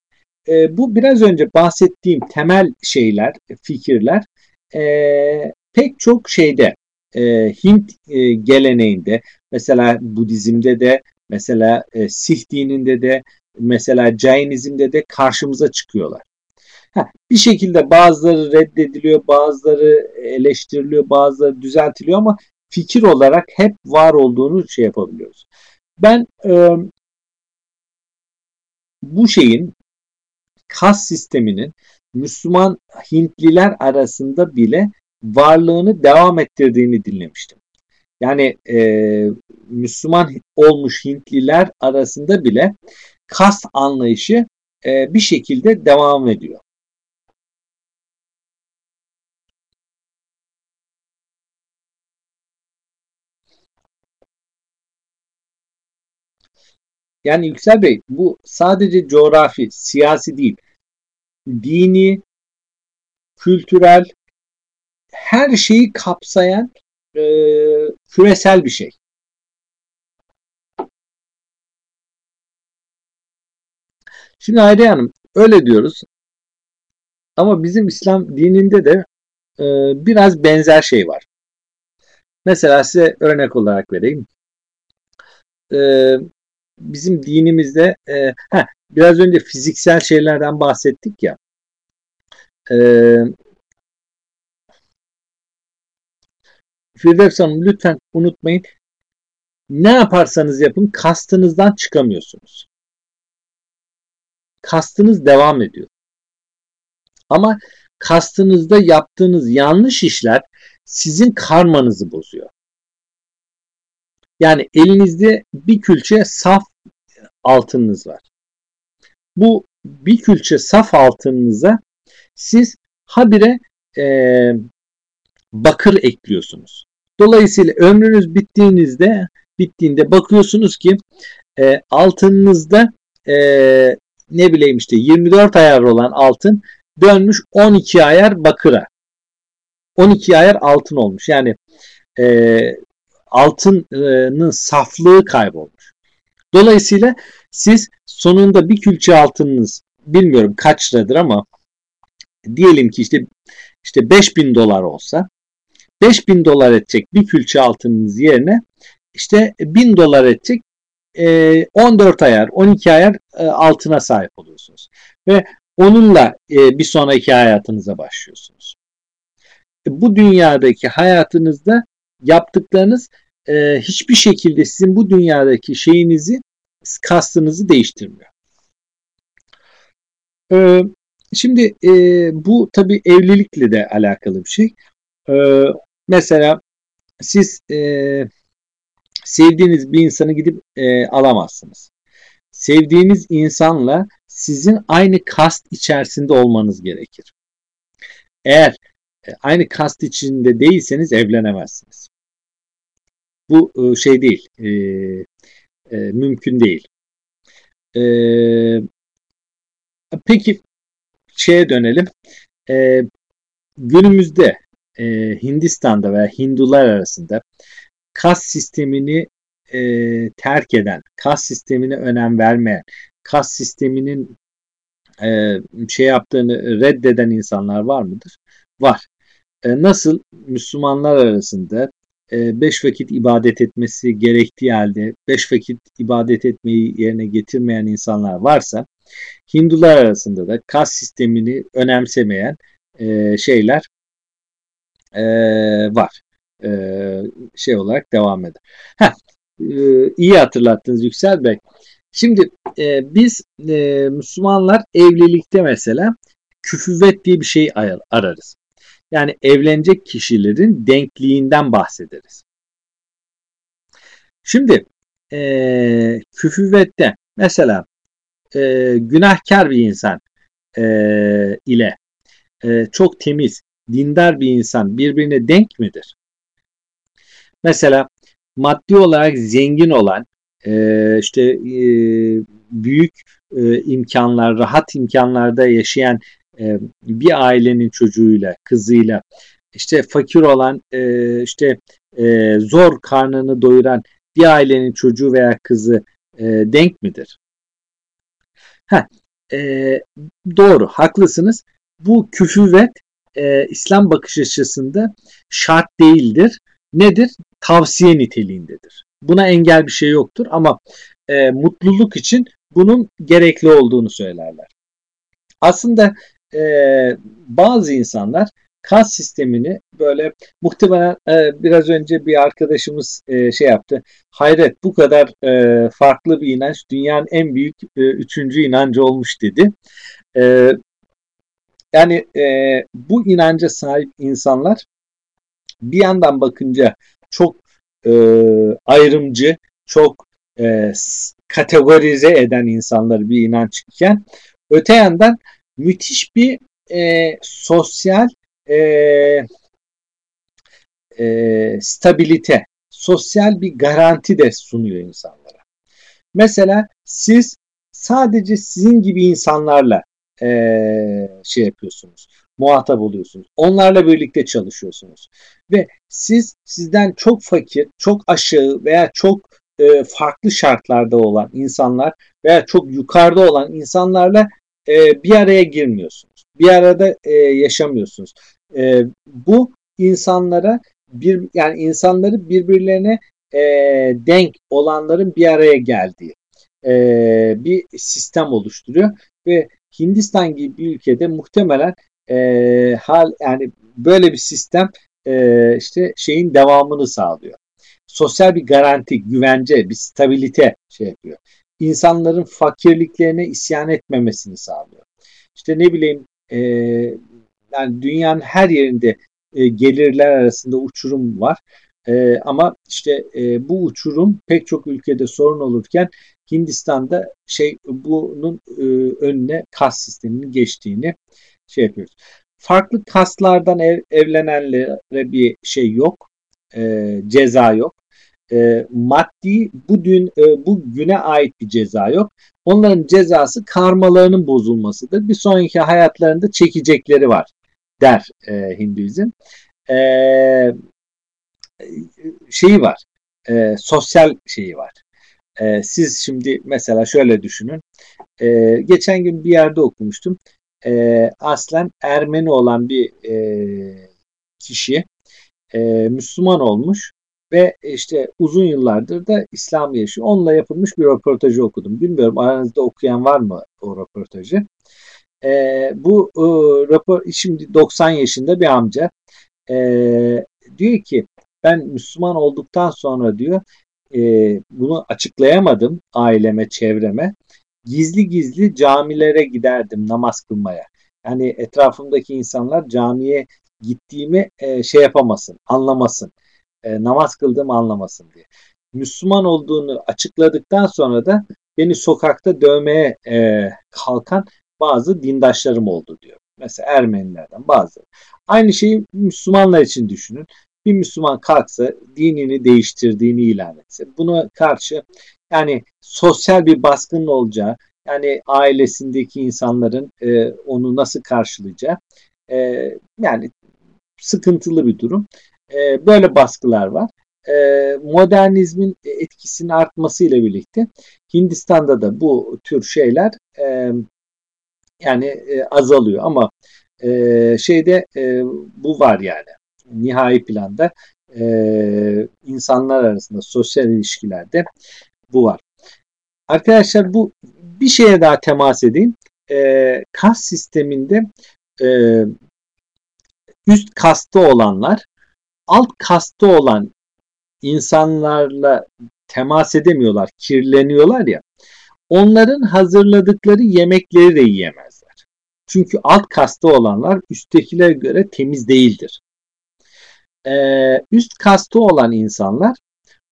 E, bu biraz önce bahsettiğim temel şeyler, fikirler e, pek çok şeyde e, Hint e, geleneğinde mesela Budizm'de de mesela e, Sih dininde de mesela Jainizm'de de karşımıza çıkıyorlar. Bir şekilde bazıları reddediliyor, bazıları eleştiriliyor, bazıları düzeltiliyor ama fikir olarak hep var olduğunu şey yapabiliyoruz. Ben e, bu şeyin kas sisteminin Müslüman Hintliler arasında bile varlığını devam ettirdiğini dinlemiştim. Yani e, Müslüman olmuş Hintliler arasında bile kas anlayışı e, bir şekilde devam ediyor. Yani Yüksel Bey bu sadece coğrafi, siyasi değil. Dini, kültürel, her şeyi kapsayan e, küresel bir şey. Şimdi Hayriye Hanım öyle diyoruz. Ama bizim İslam dininde de e, biraz benzer şey var. Mesela size örnek olarak vereyim. E, bizim dinimizde e, heh, biraz önce fiziksel şeylerden bahsettik ya. E, Firdevs Hanım lütfen unutmayın. Ne yaparsanız yapın kastınızdan çıkamıyorsunuz. Kastınız devam ediyor. Ama kastınızda yaptığınız yanlış işler sizin karmanızı bozuyor. Yani elinizde bir külçe saf altınınız var. Bu bir külçe saf altınınıza siz habire e, bakır ekliyorsunuz. Dolayısıyla ömrünüz bittiğinizde bittiğinde bakıyorsunuz ki e, altınınızda e, ne bileyim işte 24 ayar olan altın dönmüş 12 ayar bakıra. 12 ayar altın olmuş. Yani e, altının saflığı kaybolmuş. Dolayısıyla siz sonunda bir külçe altınınız bilmiyorum kaç liradır ama diyelim ki işte işte 5000 dolar olsa 5000 dolar edecek bir külçe altınınız yerine işte 1000 dolar edecek 14 e, ayar 12 ayar e, altına sahip oluyorsunuz. Ve onunla e, bir sonraki hayatınıza başlıyorsunuz. Bu dünyadaki hayatınızda yaptıklarınız hiçbir şekilde sizin bu dünyadaki şeyinizi kastınızı değiştirmiyor. Şimdi bu tabi evlilikle de alakalı bir şey. Mesela siz e, sevdiğiniz bir insanı gidip e, alamazsınız. Sevdiğiniz insanla sizin aynı kast içerisinde olmanız gerekir. Eğer e, aynı kast içinde değilseniz evlenemezsiniz. Bu e, şey değil, e, e, mümkün değil. E, peki şeye dönelim. E, günümüzde e, Hindistan'da veya Hindular arasında kas sistemini e, terk eden, kas sistemine önem vermeyen, kas sisteminin e, şey yaptığını reddeden insanlar var mıdır? Var. E, nasıl Müslümanlar arasında beş vakit ibadet etmesi gerektiği halde beş vakit ibadet etmeyi yerine getirmeyen insanlar varsa Hindular arasında da kas sistemini önemsemeyen e, şeyler e, var. E, şey olarak devam eder. Heh, e, iyi hatırlattınız Yüksel Bey. Şimdi e, biz e, Müslümanlar evlilikte mesela küfüvet diye bir şey ararız. Yani evlenecek kişilerin denkliğinden bahsederiz. Şimdi e, küfüvette mesela e, günahkar bir insan e, ile e, çok temiz, dindar bir insan birbirine denk midir? Mesela maddi olarak zengin olan, e, işte e, büyük e, imkanlar, rahat imkanlarda yaşayan e, bir ailenin çocuğuyla, kızıyla, işte fakir olan, e, işte e, zor karnını doyuran bir ailenin çocuğu veya kızı e, denk midir? Ha, e, doğru, haklısınız. Bu küfüvet e, İslam bakış açısında şart değildir. Nedir? Tavsiye niteliğindedir. Buna engel bir şey yoktur ama e, mutluluk için bunun gerekli olduğunu söylerler. Aslında e, bazı insanlar kas sistemini böyle muhtemelen e, biraz önce bir arkadaşımız e, şey yaptı. Hayret bu kadar e, farklı bir inanç dünyanın en büyük e, üçüncü inancı olmuş dedi. E, yani e, bu inanca sahip insanlar bir yandan bakınca çok e, ayrımcı, çok e, kategorize eden insanları bir inanç iken öte yandan müthiş bir e, sosyal e, e, stabilite, sosyal bir garanti de sunuyor insanlara. Mesela siz sadece sizin gibi insanlarla e, şey yapıyorsunuz, muhatap oluyorsunuz. Onlarla birlikte çalışıyorsunuz. Ve siz sizden çok fakir, çok aşağı veya çok e, farklı şartlarda olan insanlar veya çok yukarıda olan insanlarla e, bir araya girmiyorsunuz. Bir arada e, yaşamıyorsunuz. E, bu insanlara bir yani insanları birbirlerine e, denk olanların bir araya geldiği e, bir sistem oluşturuyor ve Hindistan gibi bir ülkede muhtemelen e, hal yani böyle bir sistem e, işte şeyin devamını sağlıyor. Sosyal bir garanti, güvence, bir stabilite şey yapıyor. İnsanların fakirliklerine isyan etmemesini sağlıyor. İşte ne bileyim e, yani dünyanın her yerinde e, gelirler arasında uçurum var. E, ama işte e, bu uçurum pek çok ülkede sorun olurken Hindistan'da şey bunun e, önüne kas sisteminin geçtiğini şey yapıyoruz. Farklı kaslardan ev, evlenenlere bir şey yok. E, ceza yok. E, maddi bu dün e, bu güne ait bir ceza yok. Onların cezası karmalarının bozulmasıdır. Bir sonraki hayatlarında çekecekleri var der e, Hinduizm. E, şeyi var. E, sosyal şeyi var. E, siz şimdi mesela şöyle düşünün. E, geçen gün bir yerde okumuştum. E, aslen Ermeni olan bir e, kişi e, Müslüman olmuş ve işte uzun yıllardır da İslam yaşıyor. Onunla yapılmış bir röportajı okudum. Bilmiyorum aranızda okuyan var mı o röportajı? E, bu e, rapor şimdi 90 yaşında bir amca e, diyor ki ben Müslüman olduktan sonra diyor e, bunu açıklayamadım aileme, çevreme. Gizli gizli camilere giderdim namaz kılmaya. Yani etrafımdaki insanlar camiye gittiğimi e, şey yapamasın, anlamasın. E, namaz kıldığımı anlamasın diye. Müslüman olduğunu açıkladıktan sonra da beni sokakta dövmeye e, kalkan bazı dindaşlarım oldu diyor. Mesela Ermenilerden bazı. Aynı şeyi Müslümanlar için düşünün. Bir Müslüman kalksa dinini değiştirdiğini ilan etse buna karşı yani sosyal bir baskının olacağı yani ailesindeki insanların e, onu nasıl karşılayacağı e, yani sıkıntılı bir durum. E, böyle baskılar var. E, modernizmin etkisinin artmasıyla birlikte Hindistan'da da bu tür şeyler e, yani e, azalıyor ama e, şeyde e, bu var yani nihai planda e, insanlar arasında sosyal ilişkilerde bu var. Arkadaşlar bu bir şeye daha temas edeyim. E, kas sisteminde e, üst kasta olanlar alt kasta olan insanlarla temas edemiyorlar, kirleniyorlar ya. Onların hazırladıkları yemekleri de yiyemezler. Çünkü alt kasta olanlar üsttekilere göre temiz değildir. Ee, üst kasta olan insanlar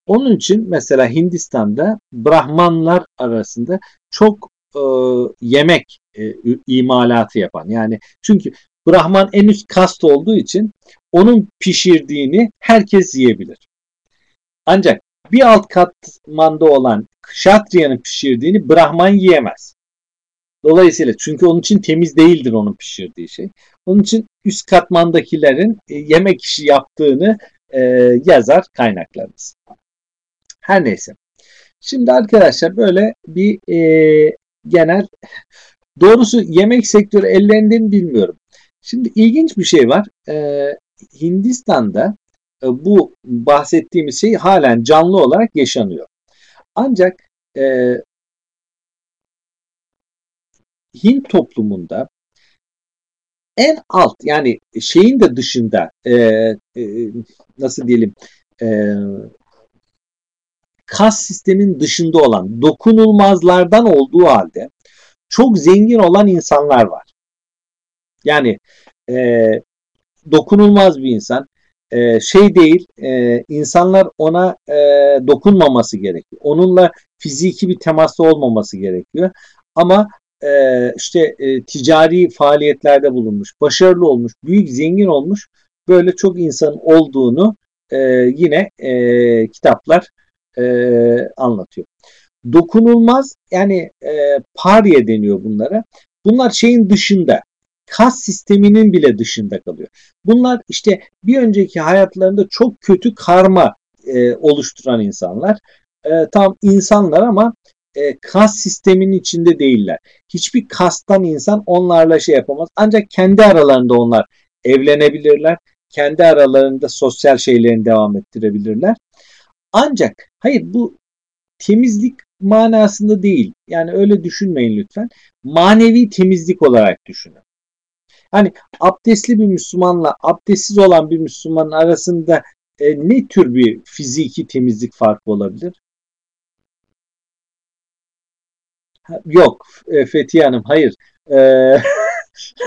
onun için mesela Hindistan'da Brahmanlar arasında çok e, yemek e, imalatı yapan yani çünkü Brahman en üst kast olduğu için onun pişirdiğini herkes yiyebilir. Ancak bir alt katmanda olan Kshatriya'nın pişirdiğini Brahman yiyemez. Dolayısıyla çünkü onun için temiz değildir onun pişirdiği şey. Onun için üst katmandakilerin e, yemek işi yaptığını e, yazar kaynaklarımız. Her neyse. Şimdi arkadaşlar böyle bir e, genel doğrusu yemek sektörü ellerinde mi bilmiyorum. Şimdi ilginç bir şey var. E, Hindistan'da e, bu bahsettiğimiz şey halen canlı olarak yaşanıyor. Ancak e, Hint toplumunda en alt yani şeyin de dışında e, e, nasıl diyelim e, kas sistemin dışında olan dokunulmazlardan olduğu halde çok zengin olan insanlar var. Yani e, dokunulmaz bir insan e, şey değil e, insanlar ona e, dokunmaması gerekiyor. Onunla fiziki bir teması olmaması gerekiyor. Ama e, işte e, ticari faaliyetlerde bulunmuş, başarılı olmuş, büyük zengin olmuş böyle çok insan olduğunu e, yine e, kitaplar e, anlatıyor. Dokunulmaz yani e, pariye deniyor bunlara. Bunlar şeyin dışında kas sisteminin bile dışında kalıyor. Bunlar işte bir önceki hayatlarında çok kötü karma e, oluşturan insanlar. E, tam insanlar ama e, kas sisteminin içinde değiller. Hiçbir kastan insan onlarla şey yapamaz. Ancak kendi aralarında onlar evlenebilirler. Kendi aralarında sosyal şeylerini devam ettirebilirler. Ancak hayır bu temizlik manasında değil. Yani öyle düşünmeyin lütfen. Manevi temizlik olarak düşünün. Hani abdestli bir Müslümanla abdestsiz olan bir Müslümanın arasında e, ne tür bir fiziki temizlik farkı olabilir? yok e, Fethiye Hanım hayır. E,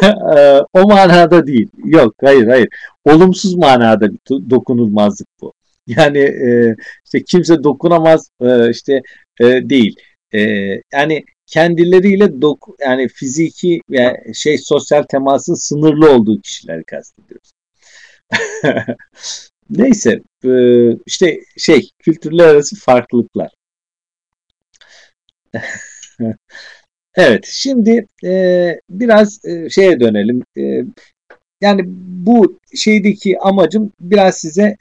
e, o manada değil. Yok hayır hayır. Olumsuz manada bir dokunulmazlık bu. Yani e, işte kimse dokunamaz e, işte e, değil. E, yani kendileriyle dok yani fiziki ve şey sosyal temasın sınırlı olduğu kişileri kastediyoruz. Neyse e, işte şey kültürler arası farklılıklar. evet şimdi e, biraz e, şeye dönelim. Yani bu şeydeki amacım biraz size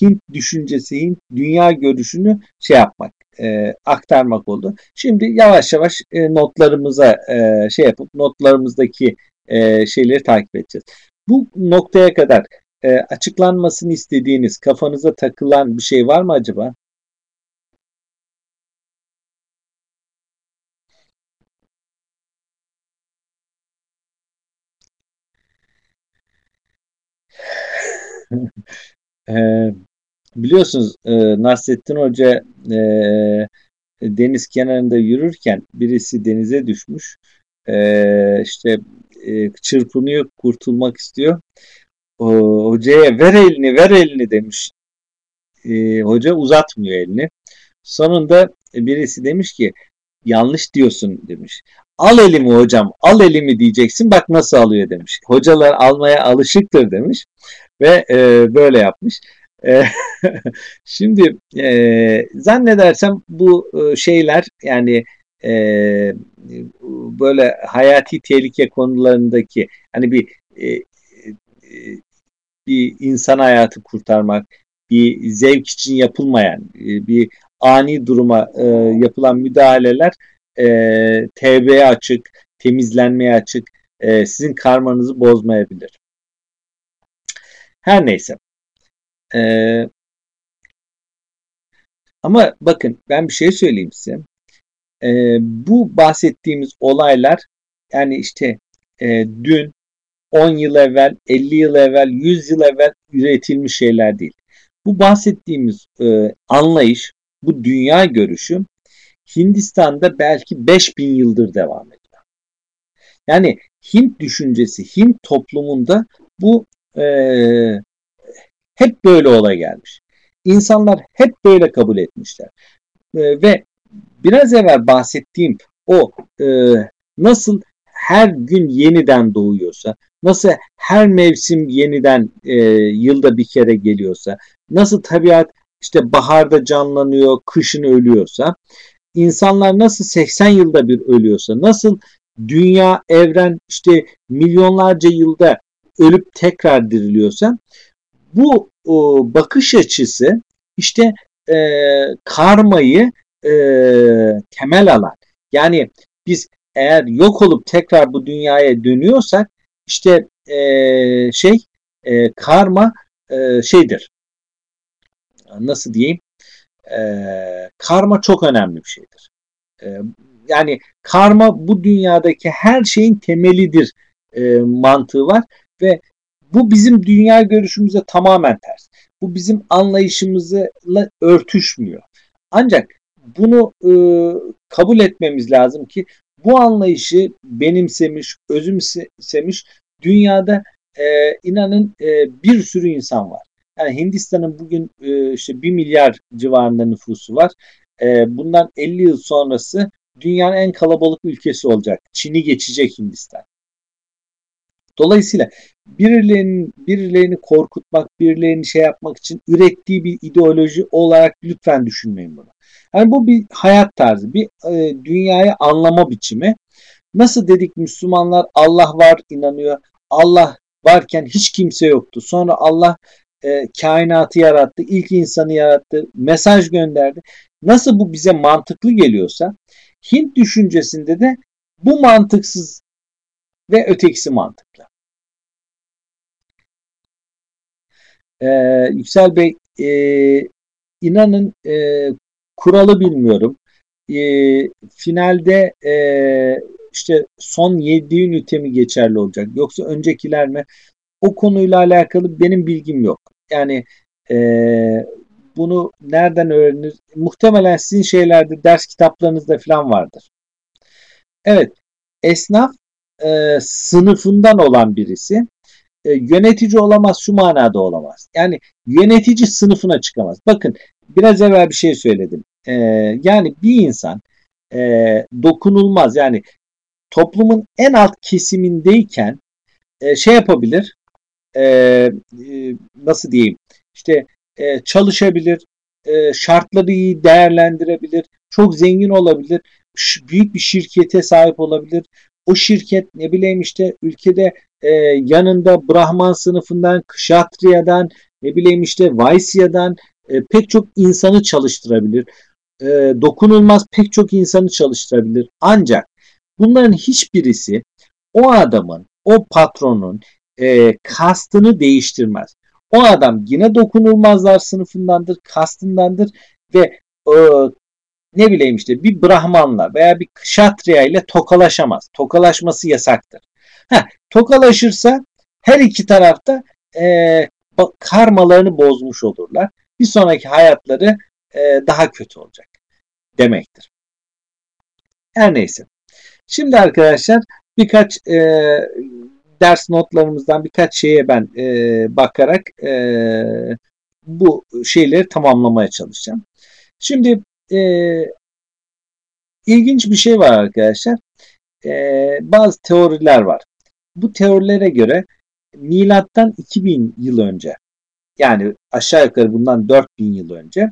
Hint düşüncesi, Hint dünya görüşünü şey yapmak, e, aktarmak oldu. Şimdi yavaş yavaş e, notlarımıza e, şey yapıp notlarımızdaki e, şeyleri takip edeceğiz. Bu noktaya kadar e, açıklanmasını istediğiniz, kafanıza takılan bir şey var mı acaba? e, biliyorsunuz e, Nasrettin Hoca e, deniz kenarında yürürken birisi denize düşmüş. E, işte e, çırpınıyor, kurtulmak istiyor. O, hocaya ver elini, ver elini demiş. E, hoca uzatmıyor elini. Sonunda birisi demiş ki yanlış diyorsun demiş. Al elimi hocam, al elimi diyeceksin bak nasıl alıyor demiş. Hocalar almaya alışıktır demiş ve e, böyle yapmış. E, şimdi e, zannedersem bu e, şeyler yani e, böyle hayati tehlike konularındaki hani bir e, e, bir insan hayatı kurtarmak, bir zevk için yapılmayan, e, bir ani duruma e, yapılan müdahaleler e, TB'ye açık, temizlenmeye açık, e, sizin karmanızı bozmayabilir. Her neyse. Ee, ama bakın ben bir şey söyleyeyim size. Ee, bu bahsettiğimiz olaylar yani işte e, dün 10 yıl evvel, 50 yıl evvel, 100 yıl evvel üretilmiş şeyler değil. Bu bahsettiğimiz e, anlayış, bu dünya görüşü Hindistan'da belki 5000 yıldır devam ediyor. Yani Hint düşüncesi, Hint toplumunda bu e, hep böyle ola gelmiş. İnsanlar hep böyle kabul etmişler. E, ve biraz evvel bahsettiğim o e, nasıl her gün yeniden doğuyorsa, nasıl her mevsim yeniden e, yılda bir kere geliyorsa, nasıl tabiat işte baharda canlanıyor, kışın ölüyorsa, insanlar nasıl 80 yılda bir ölüyorsa, nasıl dünya, evren işte milyonlarca yılda ölüp tekrar diriliyorsa, bu o, bakış açısı işte e, karmayı e, temel alan. Yani biz eğer yok olup tekrar bu dünyaya dönüyorsak işte e, şey e, karma e, şeydir. Nasıl diyeyim? E, karma çok önemli bir şeydir. E, yani karma bu dünyadaki her şeyin temelidir e, mantığı var ve bu bizim dünya görüşümüze tamamen ters. Bu bizim anlayışımızla örtüşmüyor. Ancak bunu e, kabul etmemiz lazım ki bu anlayışı benimsemiş, özümsemiş dünyada e, inanın e, bir sürü insan var. Yani Hindistan'ın bugün e, işte 1 milyar civarında nüfusu var. E, bundan 50 yıl sonrası dünyanın en kalabalık ülkesi olacak. Çin'i geçecek Hindistan. Dolayısıyla birilerinin birilerini korkutmak, birilerini şey yapmak için ürettiği bir ideoloji olarak lütfen düşünmeyin bunu. Yani bu bir hayat tarzı, bir e, dünyayı anlama biçimi. Nasıl dedik Müslümanlar Allah var inanıyor. Allah varken hiç kimse yoktu. Sonra Allah e, kainatı yarattı, ilk insanı yarattı, mesaj gönderdi. Nasıl bu bize mantıklı geliyorsa Hint düşüncesinde de bu mantıksız ve ötekisi mantıklı. Ee, Yüksel Bey e, inanın e, kuralı bilmiyorum. E, finalde e, işte son 7 ünite mi geçerli olacak yoksa öncekiler mi? O konuyla alakalı benim bilgim yok. Yani e, bunu nereden öğrenir? Muhtemelen sizin şeylerde ders kitaplarınızda falan vardır. Evet, esnaf e, sınıfından olan birisi e, yönetici olamaz şu manada olamaz. Yani yönetici sınıfına çıkamaz. Bakın biraz evvel bir şey söyledim. E, yani bir insan e, dokunulmaz yani toplumun en alt kesimindeyken e, şey yapabilir e, e, nasıl diyeyim işte e, çalışabilir e, şartları iyi değerlendirebilir çok zengin olabilir büyük bir şirkete sahip olabilir o şirket ne bileyim işte ülkede e, yanında Brahman sınıfından, Kshatriya'dan, ne bileyim işte Vaisya'dan e, pek çok insanı çalıştırabilir. E, dokunulmaz pek çok insanı çalıştırabilir. Ancak bunların hiçbirisi o adamın, o patronun e, kastını değiştirmez. O adam yine dokunulmazlar sınıfındandır, kastındandır ve e, ne bileyim işte bir Brahmanla veya bir Kshatriya ile tokalaşamaz. Tokalaşması yasaktır. Heh, tokalaşırsa her iki tarafta e, karmalarını bozmuş olurlar. Bir sonraki hayatları e, daha kötü olacak demektir. Her neyse. Şimdi arkadaşlar birkaç e, ders notlarımızdan birkaç şeye ben e, bakarak e, bu şeyleri tamamlamaya çalışacağım. Şimdi e, ilginç bir şey var arkadaşlar. E, bazı teoriler var. Bu teorilere göre milattan 2000 yıl önce yani aşağı yukarı bundan 4000 yıl önce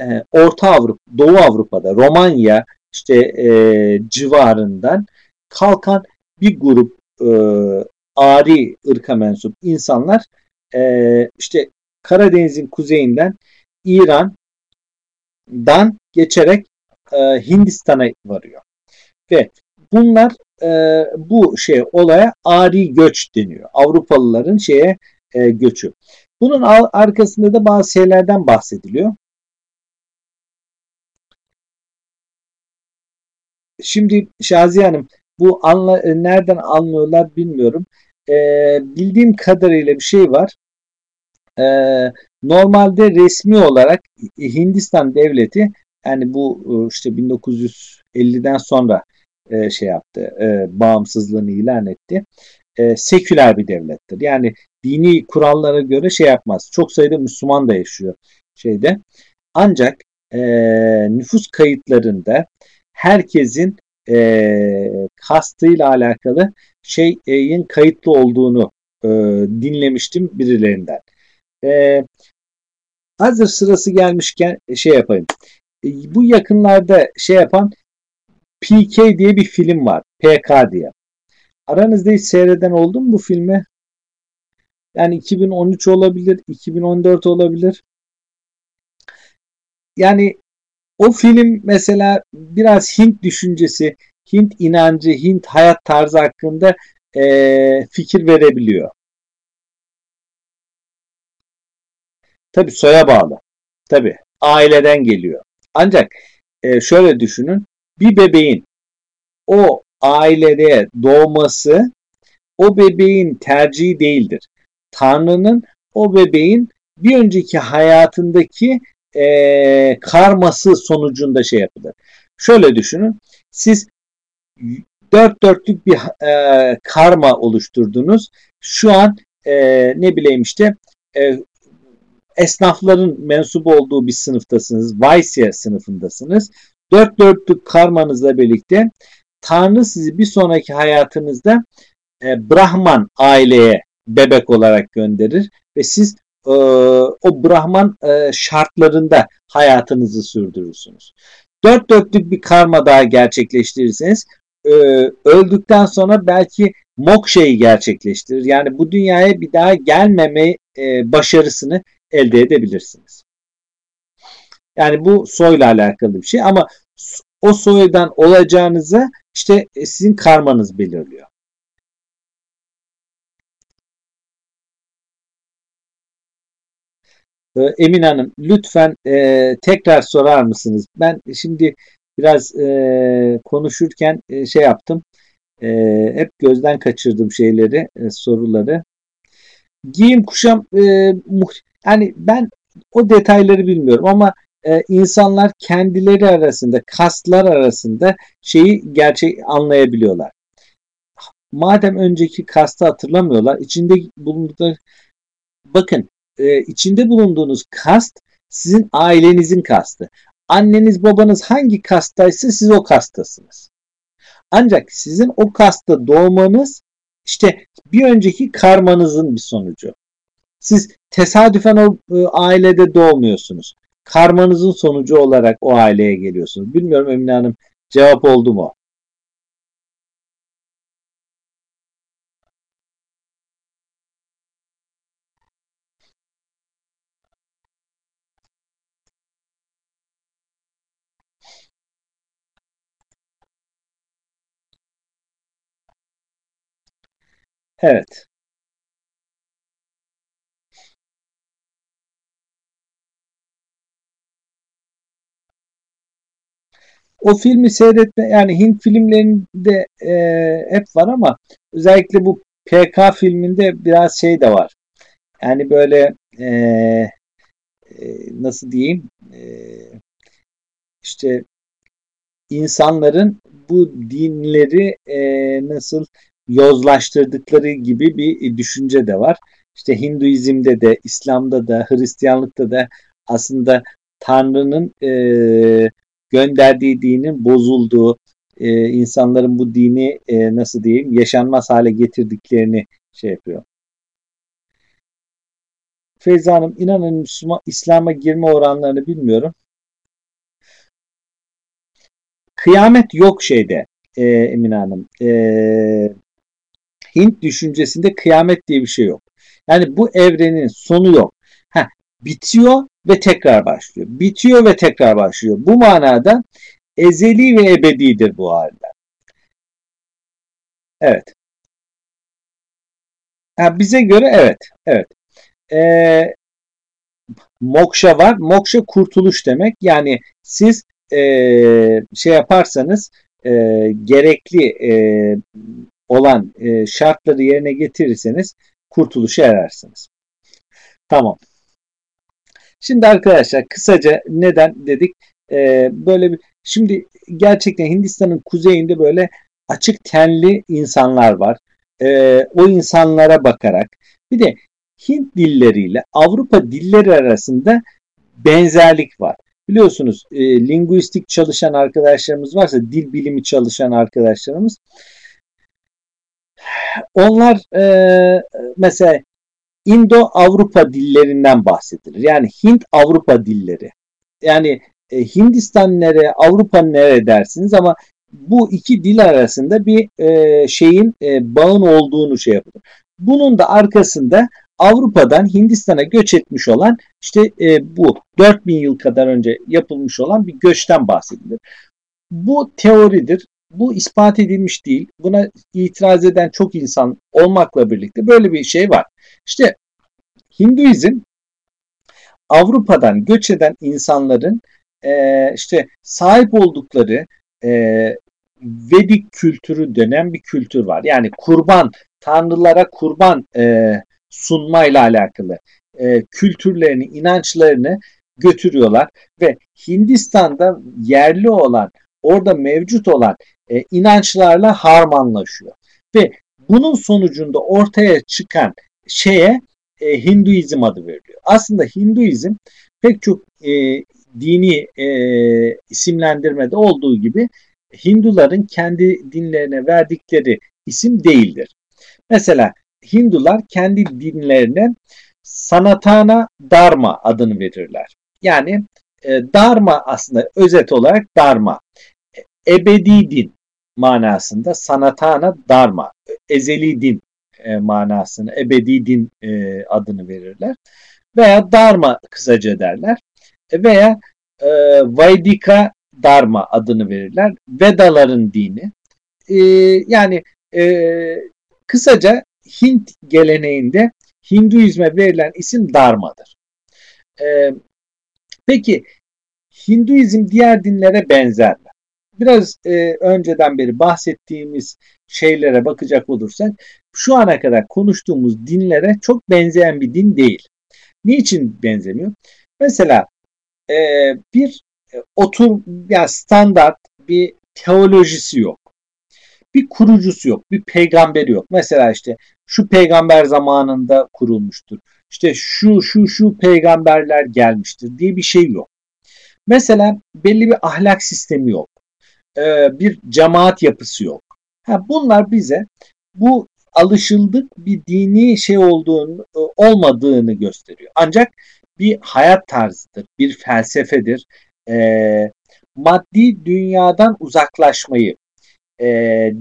e, Orta Avrupa, Doğu Avrupa'da Romanya işte e, civarından kalkan bir grup e, ari ırka mensup insanlar e, işte Karadeniz'in kuzeyinden İran'dan geçerek e, Hindistan'a varıyor. Ve bunlar e, bu şey olaya ari göç deniyor. Avrupalıların şeye e, göçü. Bunun arkasında da bazı şeylerden bahsediliyor. Şimdi Şaziye Hanım bu anla, nereden anlıyorlar bilmiyorum. Ee, bildiğim kadarıyla bir şey var. Ee, normalde resmi olarak Hindistan devleti yani bu e, işte 1950'den sonra e, şey yaptı, e, bağımsızlığını ilan etti. E, seküler bir devlettir. Yani dini kurallara göre şey yapmaz. Çok sayıda Müslüman da yaşıyor şeyde. Ancak e, nüfus kayıtlarında herkesin e, kastıyla alakalı şeyin kayıtlı olduğunu e, dinlemiştim birilerinden. E, hazır sırası gelmişken şey yapayım. E, bu yakınlarda şey yapan PK diye bir film var. PK diye. Aranızda hiç seyreden oldu mu bu filmi? Yani 2013 olabilir, 2014 olabilir. Yani o film mesela biraz Hint düşüncesi, Hint inancı, Hint hayat tarzı hakkında e, fikir verebiliyor. Tabi soya bağlı. Tabi aileden geliyor. Ancak e, şöyle düşünün. Bir bebeğin o ailede doğması o bebeğin tercihi değildir. Tanrı'nın o bebeğin bir önceki hayatındaki e, karması sonucunda şey yapılır. Şöyle düşünün. Siz dört dörtlük bir e, karma oluşturdunuz. Şu an e, ne bileyim işte e, esnafların mensup olduğu bir sınıftasınız. Vaysya sınıfındasınız. Dört dörtlük karmanızla birlikte Tanrı sizi bir sonraki hayatınızda e, Brahman aileye bebek olarak gönderir ve siz e, o Brahman e, şartlarında hayatınızı sürdürürsünüz. Dört dörtlük bir karma daha gerçekleştirirseniz e, öldükten sonra belki mokşayı gerçekleştirir. Yani bu dünyaya bir daha gelmeme e, başarısını elde edebilirsiniz. Yani bu soyla alakalı bir şey ama o soydan olacağınızı işte e, sizin karmanız belirliyor. Ee, Emin Hanım lütfen e, tekrar sorar mısınız? Ben şimdi biraz e, konuşurken e, şey yaptım. E, hep gözden kaçırdım şeyleri, e, soruları. Giyim kuşam e, yani ben o detayları bilmiyorum ama e, insanlar kendileri arasında, kastlar arasında şeyi gerçek anlayabiliyorlar. Madem önceki kastı hatırlamıyorlar, içinde bulundukları bakın e, içinde bulunduğunuz kast sizin ailenizin kastı. Anneniz babanız hangi kastaysa siz o kastasınız. Ancak sizin o kasta doğmanız işte bir önceki karmanızın bir sonucu. Siz tesadüfen o e, ailede doğmuyorsunuz. Karmanızın sonucu olarak o aileye geliyorsunuz. Bilmiyorum Emine Hanım cevap oldu mu? Evet. O filmi seyretme yani Hint filmlerinde e, hep var ama özellikle bu PK filminde biraz şey de var. Yani böyle e, e, nasıl diyeyim e, işte insanların bu dinleri e, nasıl yozlaştırdıkları gibi bir düşünce de var. İşte Hinduizm'de de, İslam'da da, Hristiyanlıkta da aslında Tanrı'nın e, gönderdiği dinin bozulduğu, e, insanların bu dini e, nasıl diyeyim yaşanmaz hale getirdiklerini şey yapıyor. Feyza Hanım inanın Müslüman, İslam'a girme oranlarını bilmiyorum. Kıyamet yok şeyde e, Emine Hanım. E, Hint düşüncesinde kıyamet diye bir şey yok. Yani bu evrenin sonu yok. Bitiyor ve tekrar başlıyor. Bitiyor ve tekrar başlıyor. Bu manada ezeli ve ebedidir bu haller. Evet. Ha, bize göre evet. Evet. e, moksha var. Moksha kurtuluş demek. Yani siz e, şey yaparsanız e, gerekli e, olan e, şartları yerine getirirseniz kurtuluşa erersiniz. Tamam. Şimdi arkadaşlar kısaca neden dedik? Ee, böyle bir şimdi gerçekten Hindistan'ın kuzeyinde böyle açık tenli insanlar var. Ee, o insanlara bakarak bir de Hint dilleriyle Avrupa dilleri arasında benzerlik var. Biliyorsunuz e, linguistik çalışan arkadaşlarımız varsa dil bilimi çalışan arkadaşlarımız onlar e, mesela İndo-Avrupa dillerinden bahsedilir. Yani Hint-Avrupa dilleri. Yani e, Hindistan nere, Avrupa nere dersiniz ama bu iki dil arasında bir e, şeyin e, bağın olduğunu şey yapılır. Bunun da arkasında Avrupa'dan Hindistan'a göç etmiş olan işte e, bu 4000 yıl kadar önce yapılmış olan bir göçten bahsedilir. Bu teoridir. Bu ispat edilmiş değil. Buna itiraz eden çok insan olmakla birlikte böyle bir şey var. İşte Hinduizm Avrupa'dan göç eden insanların e, işte sahip oldukları e, Vedik kültürü dönen bir kültür var. Yani kurban, tanrılara kurban e, sunmayla alakalı e, kültürlerini, inançlarını götürüyorlar ve Hindistan'da yerli olan, orada mevcut olan e, inançlarla harmanlaşıyor. Ve bunun sonucunda ortaya çıkan şeye e, Hinduizm adı veriliyor. Aslında Hinduizm pek çok e, dini e, isimlendirmede olduğu gibi Hinduların kendi dinlerine verdikleri isim değildir. Mesela Hindular kendi dinlerine Sanatana Dharma adını verirler. Yani e, Dharma aslında özet olarak Dharma. Ebedi din manasında Sanatana Dharma. Ezeli din e, manasını, ebedi din e, adını verirler. Veya Dharma kısaca derler. E, veya e, Vaidika Dharma adını verirler. Vedaların dini. E, yani e, kısaca Hint geleneğinde Hinduizme verilen isim Dharma'dır. E, peki Hinduizm diğer dinlere benzer mi? Biraz e, önceden beri bahsettiğimiz şeylere bakacak olursak şu ana kadar konuştuğumuz dinlere çok benzeyen bir din değil. Niçin benzemiyor? Mesela e, bir e, otur yani standart bir teolojisi yok. Bir kurucusu yok, bir peygamberi yok. Mesela işte şu peygamber zamanında kurulmuştur. İşte şu şu şu peygamberler gelmiştir diye bir şey yok. Mesela belli bir ahlak sistemi yok. Ee, bir cemaat yapısı yok. Ha, bunlar bize bu alışıldık bir dini şey olduğunu e, olmadığını gösteriyor. Ancak bir hayat tarzıdır, bir felsefedir. E, maddi dünyadan uzaklaşmayı, e,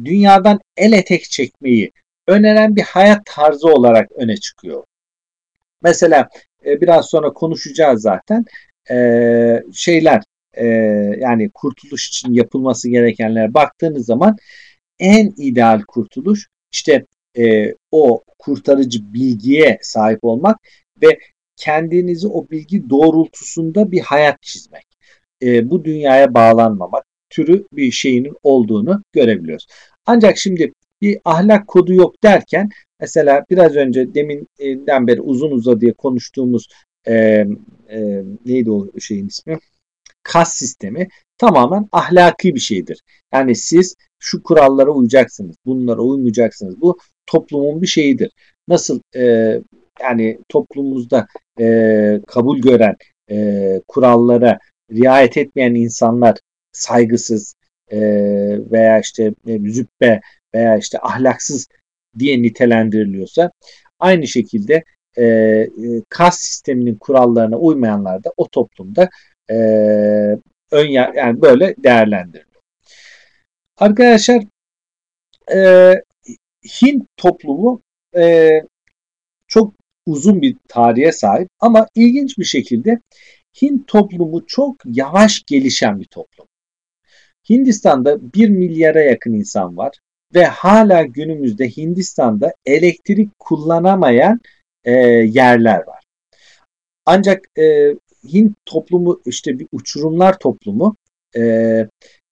dünyadan el etek çekmeyi öneren bir hayat tarzı olarak öne çıkıyor. Mesela e, biraz sonra konuşacağız zaten. E, şeyler e, yani kurtuluş için yapılması gerekenlere baktığınız zaman en ideal kurtuluş işte e, o kurtarıcı bilgiye sahip olmak ve kendinizi o bilgi doğrultusunda bir hayat çizmek. E, bu dünyaya bağlanmamak türü bir şeyinin olduğunu görebiliyoruz. Ancak şimdi bir ahlak kodu yok derken mesela biraz önce deminden beri uzun uzadıya konuştuğumuz e, e, neydi o şeyin ismi? Kas sistemi tamamen ahlaki bir şeydir. Yani siz şu kurallara uyacaksınız, bunlara uymayacaksınız. Bu toplumun bir şeyidir. Nasıl e, yani toplumumuzda e, kabul gören e, kurallara riayet etmeyen insanlar saygısız e, veya işte e, züppe veya işte ahlaksız diye nitelendiriliyorsa aynı şekilde e, e, kas sisteminin kurallarına uymayanlar da o toplumda e, ön yani böyle değerlendiriliyor. Arkadaşlar e, Hint toplumu e, çok uzun bir tarihe sahip ama ilginç bir şekilde Hint toplumu çok yavaş gelişen bir toplum. Hindistan'da 1 milyara yakın insan var ve hala günümüzde Hindistan'da elektrik kullanamayan e, yerler var. Ancak e, Hint toplumu işte bir uçurumlar toplumu e,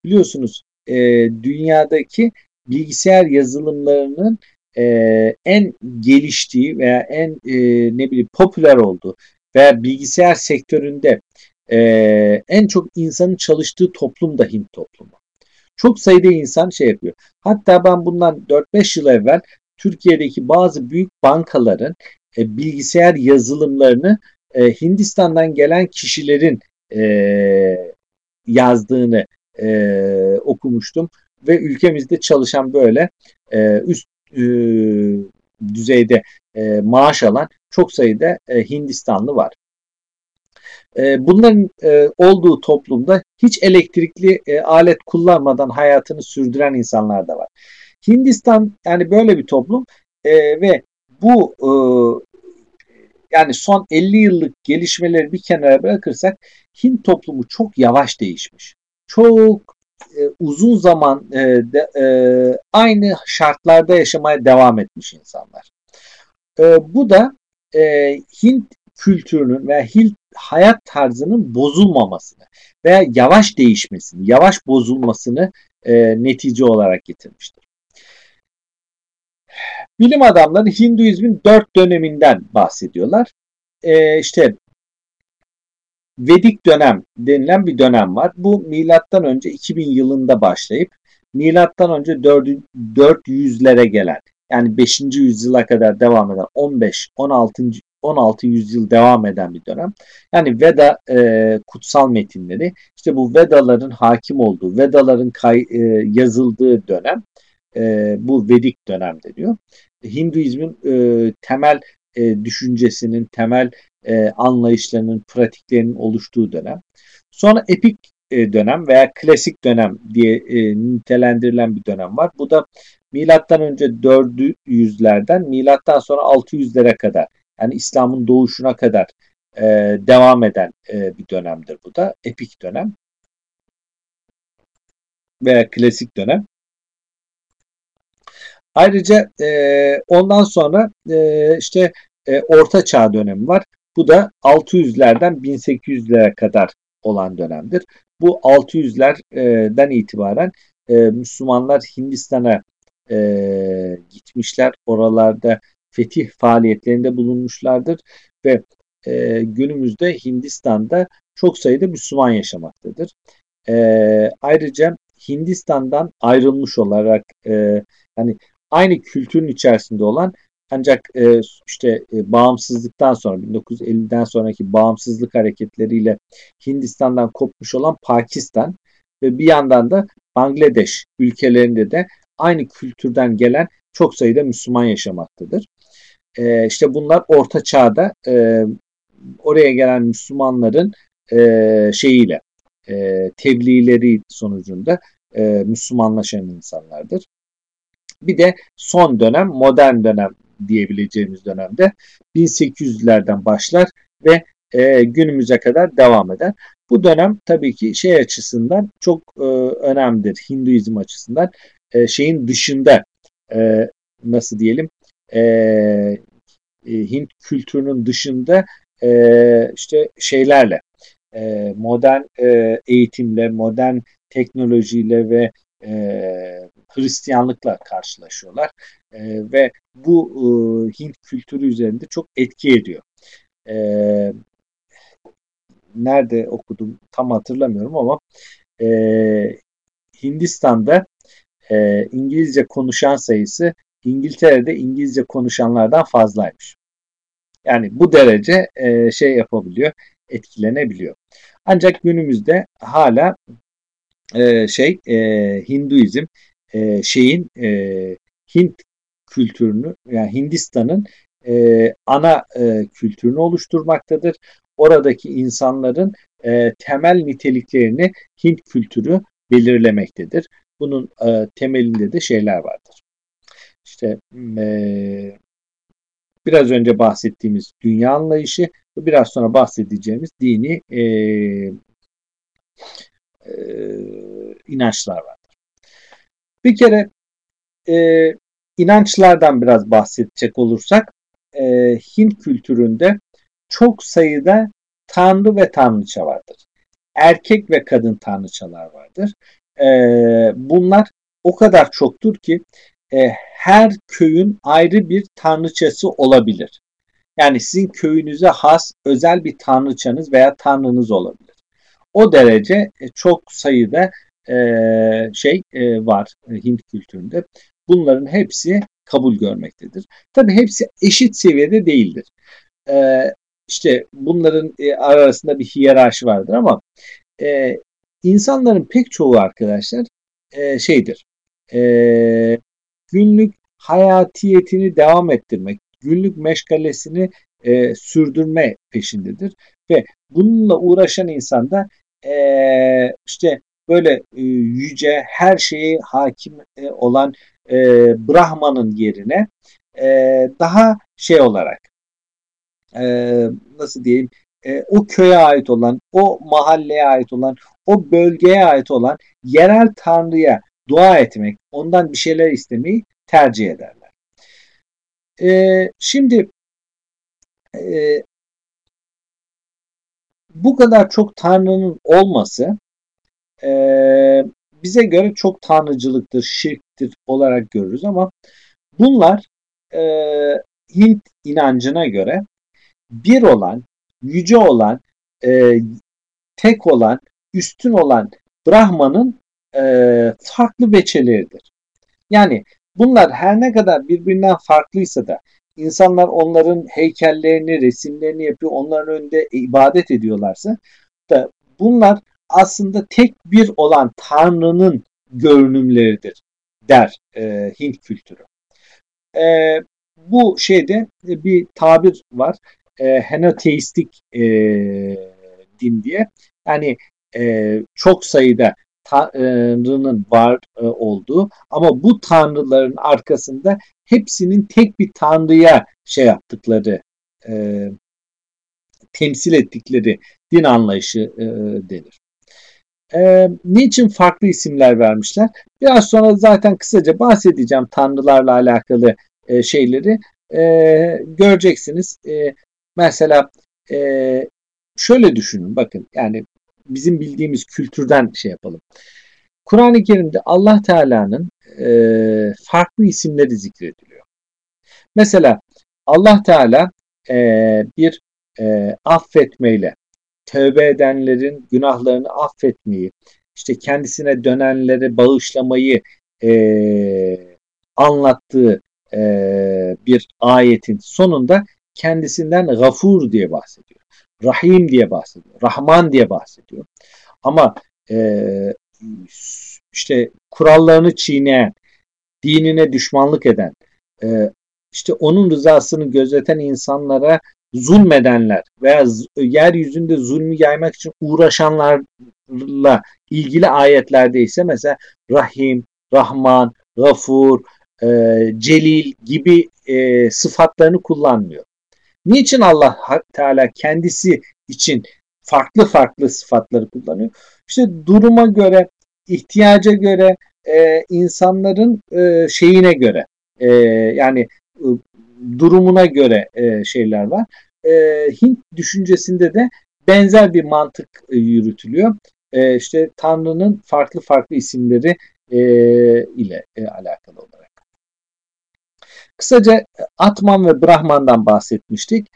biliyorsunuz e, dünyadaki bilgisayar yazılımlarının e, en geliştiği veya en e, ne bileyim popüler olduğu veya bilgisayar sektöründe e, en çok insanın çalıştığı toplum da Hint toplumu. Çok sayıda insan şey yapıyor. Hatta ben bundan 4-5 yıl evvel Türkiye'deki bazı büyük bankaların e, bilgisayar yazılımlarını e, Hindistan'dan gelen kişilerin e, yazdığını e, okumuştum ve ülkemizde çalışan böyle e, üst e, düzeyde e, maaş alan çok sayıda e, Hindistanlı var. E, bunların e, olduğu toplumda hiç elektrikli e, alet kullanmadan hayatını sürdüren insanlar da var. Hindistan yani böyle bir toplum e, ve bu e, yani son 50 yıllık gelişmeleri bir kenara bırakırsak Hint toplumu çok yavaş değişmiş. Çok e, uzun zaman e, de, e, aynı şartlarda yaşamaya devam etmiş insanlar. E, bu da e, Hint kültürünün veya Hint hayat tarzının bozulmamasını veya yavaş değişmesini, yavaş bozulmasını e, netice olarak getirmiştir. Bilim adamları Hinduizmin dört döneminden bahsediyorlar. E, işte Vedik dönem denilen bir dönem var. Bu milattan önce 2000 yılında başlayıp milattan önce 400'lere gelen yani 5. yüzyıla kadar devam eden 15 16. 16 yüzyıl devam eden bir dönem. Yani Veda e, kutsal metinleri işte bu Vedaların hakim olduğu, Vedaların kay, e, yazıldığı dönem e, bu Vedik dönem deniyor. Hinduizmin e, temel e, düşüncesinin, temel e, anlayışlarının, pratiklerinin oluştuğu dönem. Sonra epik e, dönem veya klasik dönem diye e, nitelendirilen bir dönem var. Bu da milattan önce 400'lerden milattan sonra 600'lere kadar yani İslam'ın doğuşuna kadar e, devam eden e, bir dönemdir bu da. Epik dönem veya klasik dönem. Ayrıca e, ondan sonra e, işte e, Orta Çağ dönemi var. Bu da 600'lerden 1800'lere kadar olan dönemdir. Bu 600'lerden itibaren e, Müslümanlar Hindistan'a e, gitmişler. Oralarda fetih faaliyetlerinde bulunmuşlardır ve e, günümüzde Hindistan'da çok sayıda Müslüman yaşamaktadır. Ayrıca Hindistan'dan ayrılmış olarak e, hani aynı kültürün içerisinde olan ancak e, işte e, bağımsızlıktan sonra 1950'den sonraki bağımsızlık hareketleriyle Hindistan'dan kopmuş olan Pakistan ve bir yandan da Bangladeş ülkelerinde de aynı kültürden gelen çok sayıda Müslüman yaşamaktadır. E, işte bunlar Orta Çağ'da e, oraya gelen Müslümanların e, şeyiyle e, tebliğleri sonucunda e, Müslümanlaşan insanlardır. Bir de son dönem modern dönem diyebileceğimiz dönemde 1800'lerden başlar ve e, günümüze kadar devam eder. Bu dönem tabii ki şey açısından çok e, önemlidir. Hinduizm açısından e, şeyin dışında e, nasıl diyelim e, e, Hint kültürünün dışında e, işte şeylerle e, modern e, eğitimle, modern teknolojiyle ve e, Hristiyanlıkla karşılaşıyorlar e, ve bu e, Hint kültürü üzerinde çok etki ediyor. E, nerede okudum tam hatırlamıyorum ama e, Hindistan'da e, İngilizce konuşan sayısı İngiltere'de İngilizce konuşanlardan fazlaymış. Yani bu derece e, şey yapabiliyor, etkilenebiliyor. Ancak günümüzde hala e, şey e, Hinduizm e, şeyin e, Hint kültürünü yani Hindistan'ın e, ana e, kültürünü oluşturmaktadır. Oradaki insanların e, temel niteliklerini Hint kültürü belirlemektedir. Bunun e, temelinde de şeyler vardır. İşte e, biraz önce bahsettiğimiz dünya anlayışı biraz sonra bahsedeceğimiz dini e, e, inançlar vardır. Bir kere e, inançlardan biraz bahsedecek olursak e, Hint kültüründe çok sayıda tanrı ve tanrıça vardır. Erkek ve kadın tanrıçalar vardır. E, bunlar o kadar çoktur ki e, her köyün ayrı bir tanrıçası olabilir. Yani sizin köyünüze has özel bir tanrıçanız veya tanrınız olabilir. O derece e, çok sayıda e, şey e, var e, Hint kültüründe. Bunların hepsi kabul görmektedir. Tabi hepsi eşit seviyede değildir. E, işte bunların e, arasında bir hiyerarşi vardır ama insanların pek çoğu arkadaşlar şeydir. Günlük hayatiyetini devam ettirmek, günlük meşgalesini e, sürdürme peşindedir. Ve bununla uğraşan insan da e, işte böyle e, yüce, her şeye hakim e, olan e, Brahman'ın yerine e, daha şey olarak e, nasıl diyeyim e, o köye ait olan, o mahalleye ait olan, o bölgeye ait olan yerel tanrıya dua etmek, ondan bir şeyler istemeyi tercih ederler. E, şimdi e, bu kadar çok tanrının olması e, bize göre çok tanrıcılıktır, şirktir olarak görürüz ama bunlar e, Hint inancına göre bir olan, yüce olan, e, tek olan, üstün olan Brahman'ın e, farklı beçeleridir. Yani bunlar her ne kadar birbirinden farklıysa da insanlar onların heykellerini, resimlerini yapıyor, onların önünde ibadet ediyorlarsa da bunlar aslında tek bir olan Tanrı'nın görünümleridir der e, Hint kültürü. E, bu şeyde bir tabir var. E, henoteistik e, din diye. Yani e, çok sayıda Tanrı'nın var e, olduğu ama bu tanrıların arkasında hepsinin tek bir tanrıya şey yaptıkları e, temsil ettikleri din anlayışı e, denir. E, niçin farklı isimler vermişler? Biraz sonra zaten kısaca bahsedeceğim tanrılarla alakalı e, şeyleri. E, göreceksiniz. E, mesela e, şöyle düşünün bakın yani bizim bildiğimiz kültürden şey yapalım. Kur'an-ı Kerim'de Allah Teala'nın e, farklı isimleri zikrediliyor. Mesela Allah Teala e, bir e, affetmeyle, tövbe edenlerin günahlarını affetmeyi, işte kendisine dönenleri bağışlamayı e, anlattığı e, bir ayetin sonunda kendisinden gafur diye bahsediyor. Rahim diye bahsediyor. Rahman diye bahsediyor. Ama e, işte kurallarını çiğneyen, dinine düşmanlık eden, e, işte onun rızasını gözeten insanlara zulmedenler veya yeryüzünde zulmü yaymak için uğraşanlarla ilgili ayetlerde ise mesela Rahim, Rahman, Gafur, e, Celil gibi e, sıfatlarını kullanmıyor. Niçin Allah Teala kendisi için farklı farklı sıfatları kullanıyor? İşte duruma göre, ihtiyaca göre, e, insanların e, şeyine göre, e, yani durumuna göre e, şeyler var. E, Hint düşüncesinde de benzer bir mantık e, yürütülüyor. E, işte Tanrı'nın farklı farklı isimleri e, ile e, alakalı olarak. Kısaca Atman ve Brahman'dan bahsetmiştik.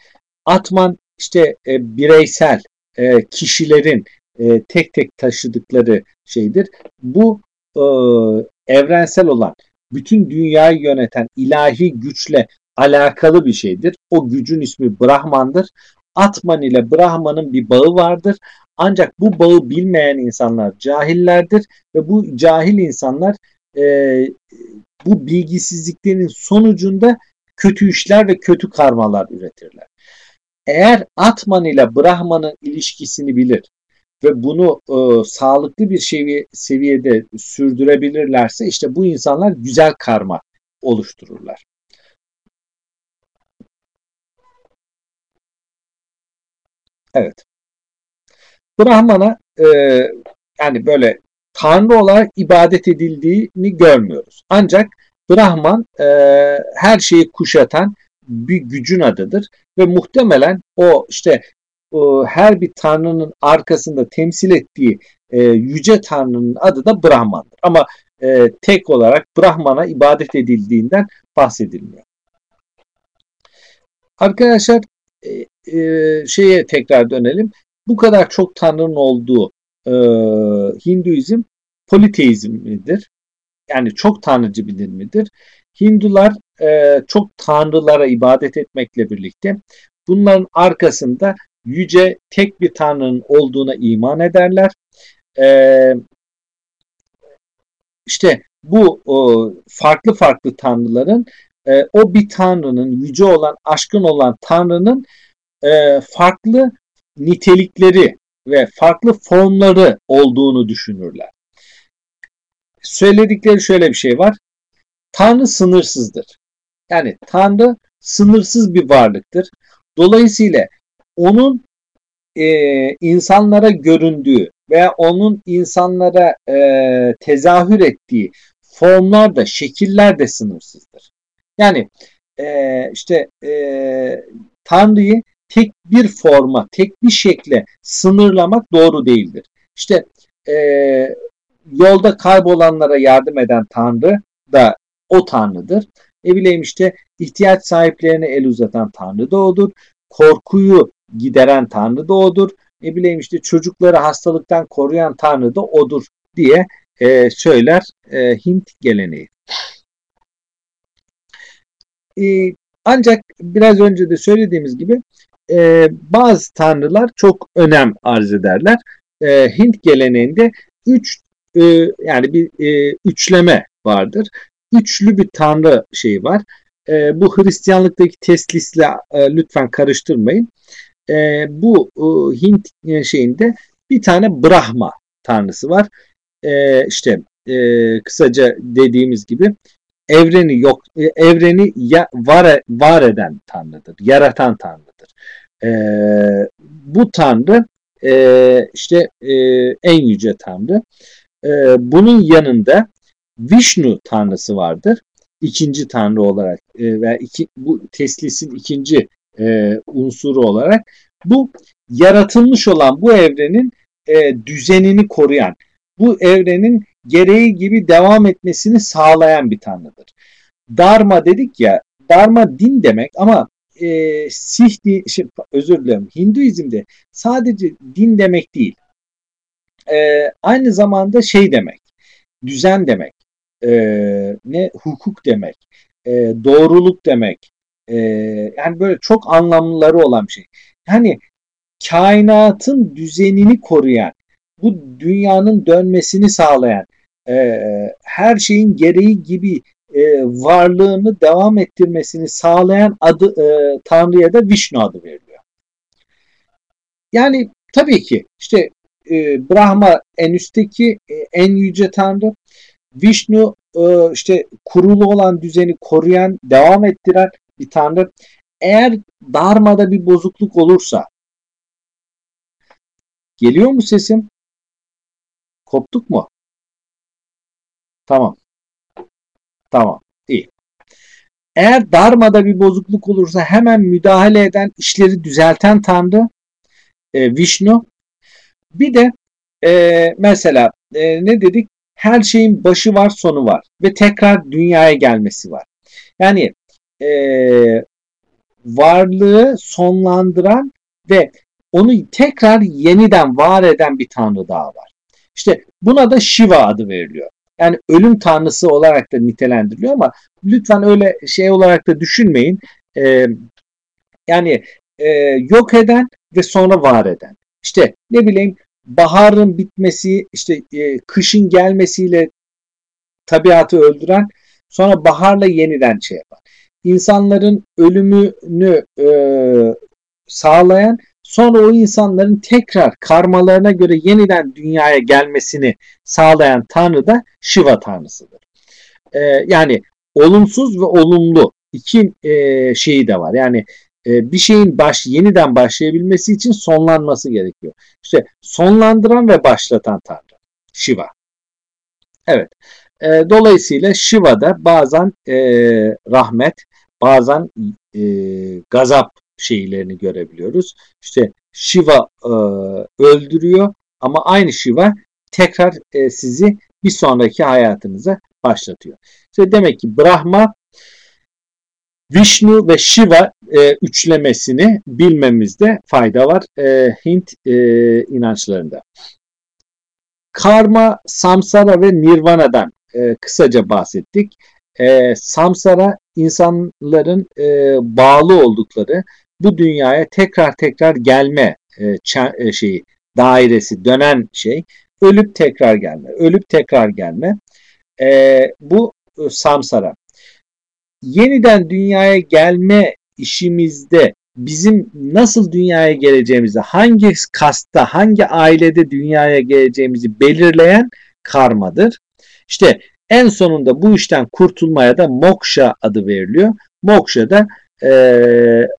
Atman işte e, bireysel e, kişilerin e, tek tek taşıdıkları şeydir. Bu e, evrensel olan bütün dünyayı yöneten ilahi güçle alakalı bir şeydir. O gücün ismi Brahman'dır. Atman ile Brahman'ın bir bağı vardır. Ancak bu bağı bilmeyen insanlar cahillerdir ve bu cahil insanlar e, bu bilgisizliklerin sonucunda kötü işler ve kötü karmalar üretirler. Eğer Atman ile Brahman'ın ilişkisini bilir ve bunu e, sağlıklı bir seviye, seviyede sürdürebilirlerse işte bu insanlar güzel karma oluştururlar. Evet. Brahman'a e, yani böyle tanrı olarak ibadet edildiğini görmüyoruz. Ancak Brahman e, her şeyi kuşatan bir gücün adıdır ve muhtemelen o işte o, her bir tanrının arkasında temsil ettiği e, yüce tanrının adı da Brahman'dır. Ama e, tek olarak Brahman'a ibadet edildiğinden bahsedilmiyor. Arkadaşlar e, e, şeye tekrar dönelim. Bu kadar çok tanrının olduğu e, Hinduizm politeizm midir? Yani çok tanrıcı bir din midir? Hindular e, çok tanrılara ibadet etmekle birlikte bunların arkasında yüce tek bir tanrının olduğuna iman ederler. E, işte bu o, farklı farklı tanrıların e, o bir tanrının yüce olan, aşkın olan tanrının e, farklı nitelikleri ve farklı formları olduğunu düşünürler. Söyledikleri şöyle bir şey var. Tanrı sınırsızdır. Yani Tanrı sınırsız bir varlıktır. Dolayısıyla onun e, insanlara göründüğü veya onun insanlara e, tezahür ettiği formlar da şekiller de sınırsızdır. Yani e, işte e, Tanrı'yı tek bir forma, tek bir şekle sınırlamak doğru değildir. İşte e, yolda kaybolanlara yardım eden Tanrı da o Tanrı'dır. Ne bileyim işte ihtiyaç sahiplerine el uzatan Tanrı da odur. Korkuyu gideren Tanrı da odur. Ne bileyim işte çocukları hastalıktan koruyan Tanrı da odur diye e, söyler e, Hint geleneği. E, ancak biraz önce de söylediğimiz gibi e, bazı tanrılar çok önem arz ederler. E, Hint geleneğinde üç e, yani bir e, üçleme vardır. Üçlü bir tanrı şeyi var. E, bu Hristiyanlıktaki teslisle e, lütfen karıştırmayın. E, bu e, Hint şeyinde bir tane Brahma tanrısı var. E, işte e, kısaca dediğimiz gibi evreni yok e, evreni ya, var var eden tanrıdır, yaratan tanrıdır. E, bu tanrı e, işte e, en yüce tanrı. E, bunun yanında Vishnu tanrısı vardır. İkinci tanrı olarak e, ve iki, bu teslisin ikinci e, unsuru olarak bu yaratılmış olan bu evrenin e, düzenini koruyan, bu evrenin gereği gibi devam etmesini sağlayan bir tanrıdır. Dharma dedik ya, Dharma din demek ama e, Sih din, şey, özür dilerim, Hinduizm'de sadece din demek değil. E, aynı zamanda şey demek, düzen demek, e, ne hukuk demek, e, doğruluk demek. E, yani böyle çok anlamlıları olan bir şey. Yani kainatın düzenini koruyan, bu dünyanın dönmesini sağlayan, e, her şeyin gereği gibi e, varlığını devam ettirmesini sağlayan adı e, Tanrı'ya da Vishnu adı veriliyor. Yani tabii ki işte e, Brahma en üstteki e, en yüce Tanrı. Vishnu e, işte kurulu olan düzeni koruyan, devam ettiren bir Tanrı. Eğer Dharma'da bir bozukluk olursa geliyor mu sesim? Koptuk mu? Tamam. Tamam. İyi. Eğer Dharma'da bir bozukluk olursa hemen müdahale eden, işleri düzelten Tanrı e, Vishnu. Bir de e, mesela e, ne dedik? Her şeyin başı var, sonu var ve tekrar dünyaya gelmesi var. Yani e, varlığı sonlandıran ve onu tekrar yeniden var eden bir tanrı daha var. İşte buna da Shiva adı veriliyor. Yani ölüm tanrısı olarak da nitelendiriliyor ama lütfen öyle şey olarak da düşünmeyin. Ee, yani e, yok eden ve sonra var eden. İşte ne bileyim baharın bitmesi, işte e, kışın gelmesiyle tabiatı öldüren, sonra baharla yeniden şey yapar. İnsanların ölümünü e, sağlayan Sonra o insanların tekrar karmalarına göre yeniden dünyaya gelmesini sağlayan tanrı da Shiva tanrısıdır. Ee, yani olumsuz ve olumlu iki e, şeyi de var. Yani e, bir şeyin baş yeniden başlayabilmesi için sonlanması gerekiyor. İşte sonlandıran ve başlatan tanrı Shiva. Evet. E, dolayısıyla Shiva da bazen e, rahmet, bazen e, gazap şeylerini görebiliyoruz. İşte Shiva e, öldürüyor ama aynı Shiva tekrar e, sizi bir sonraki hayatınıza başlatıyor. İşte demek ki Brahma, Vishnu ve Shiva e, üçlemesini bilmemizde fayda var e, Hint e, inançlarında. Karma, Samsara ve Nirvana'dan e, kısaca bahsettik. E, samsara insanların e, bağlı oldukları bu dünyaya tekrar tekrar gelme e, e, şeyi dairesi dönen şey ölüp tekrar gelme ölüp tekrar gelme e, bu e, samsara yeniden dünyaya gelme işimizde bizim nasıl dünyaya geleceğimizi hangi kasta hangi ailede dünyaya geleceğimizi belirleyen karmadır. İşte en sonunda bu işten kurtulmaya da moksha adı veriliyor. Moksha da e,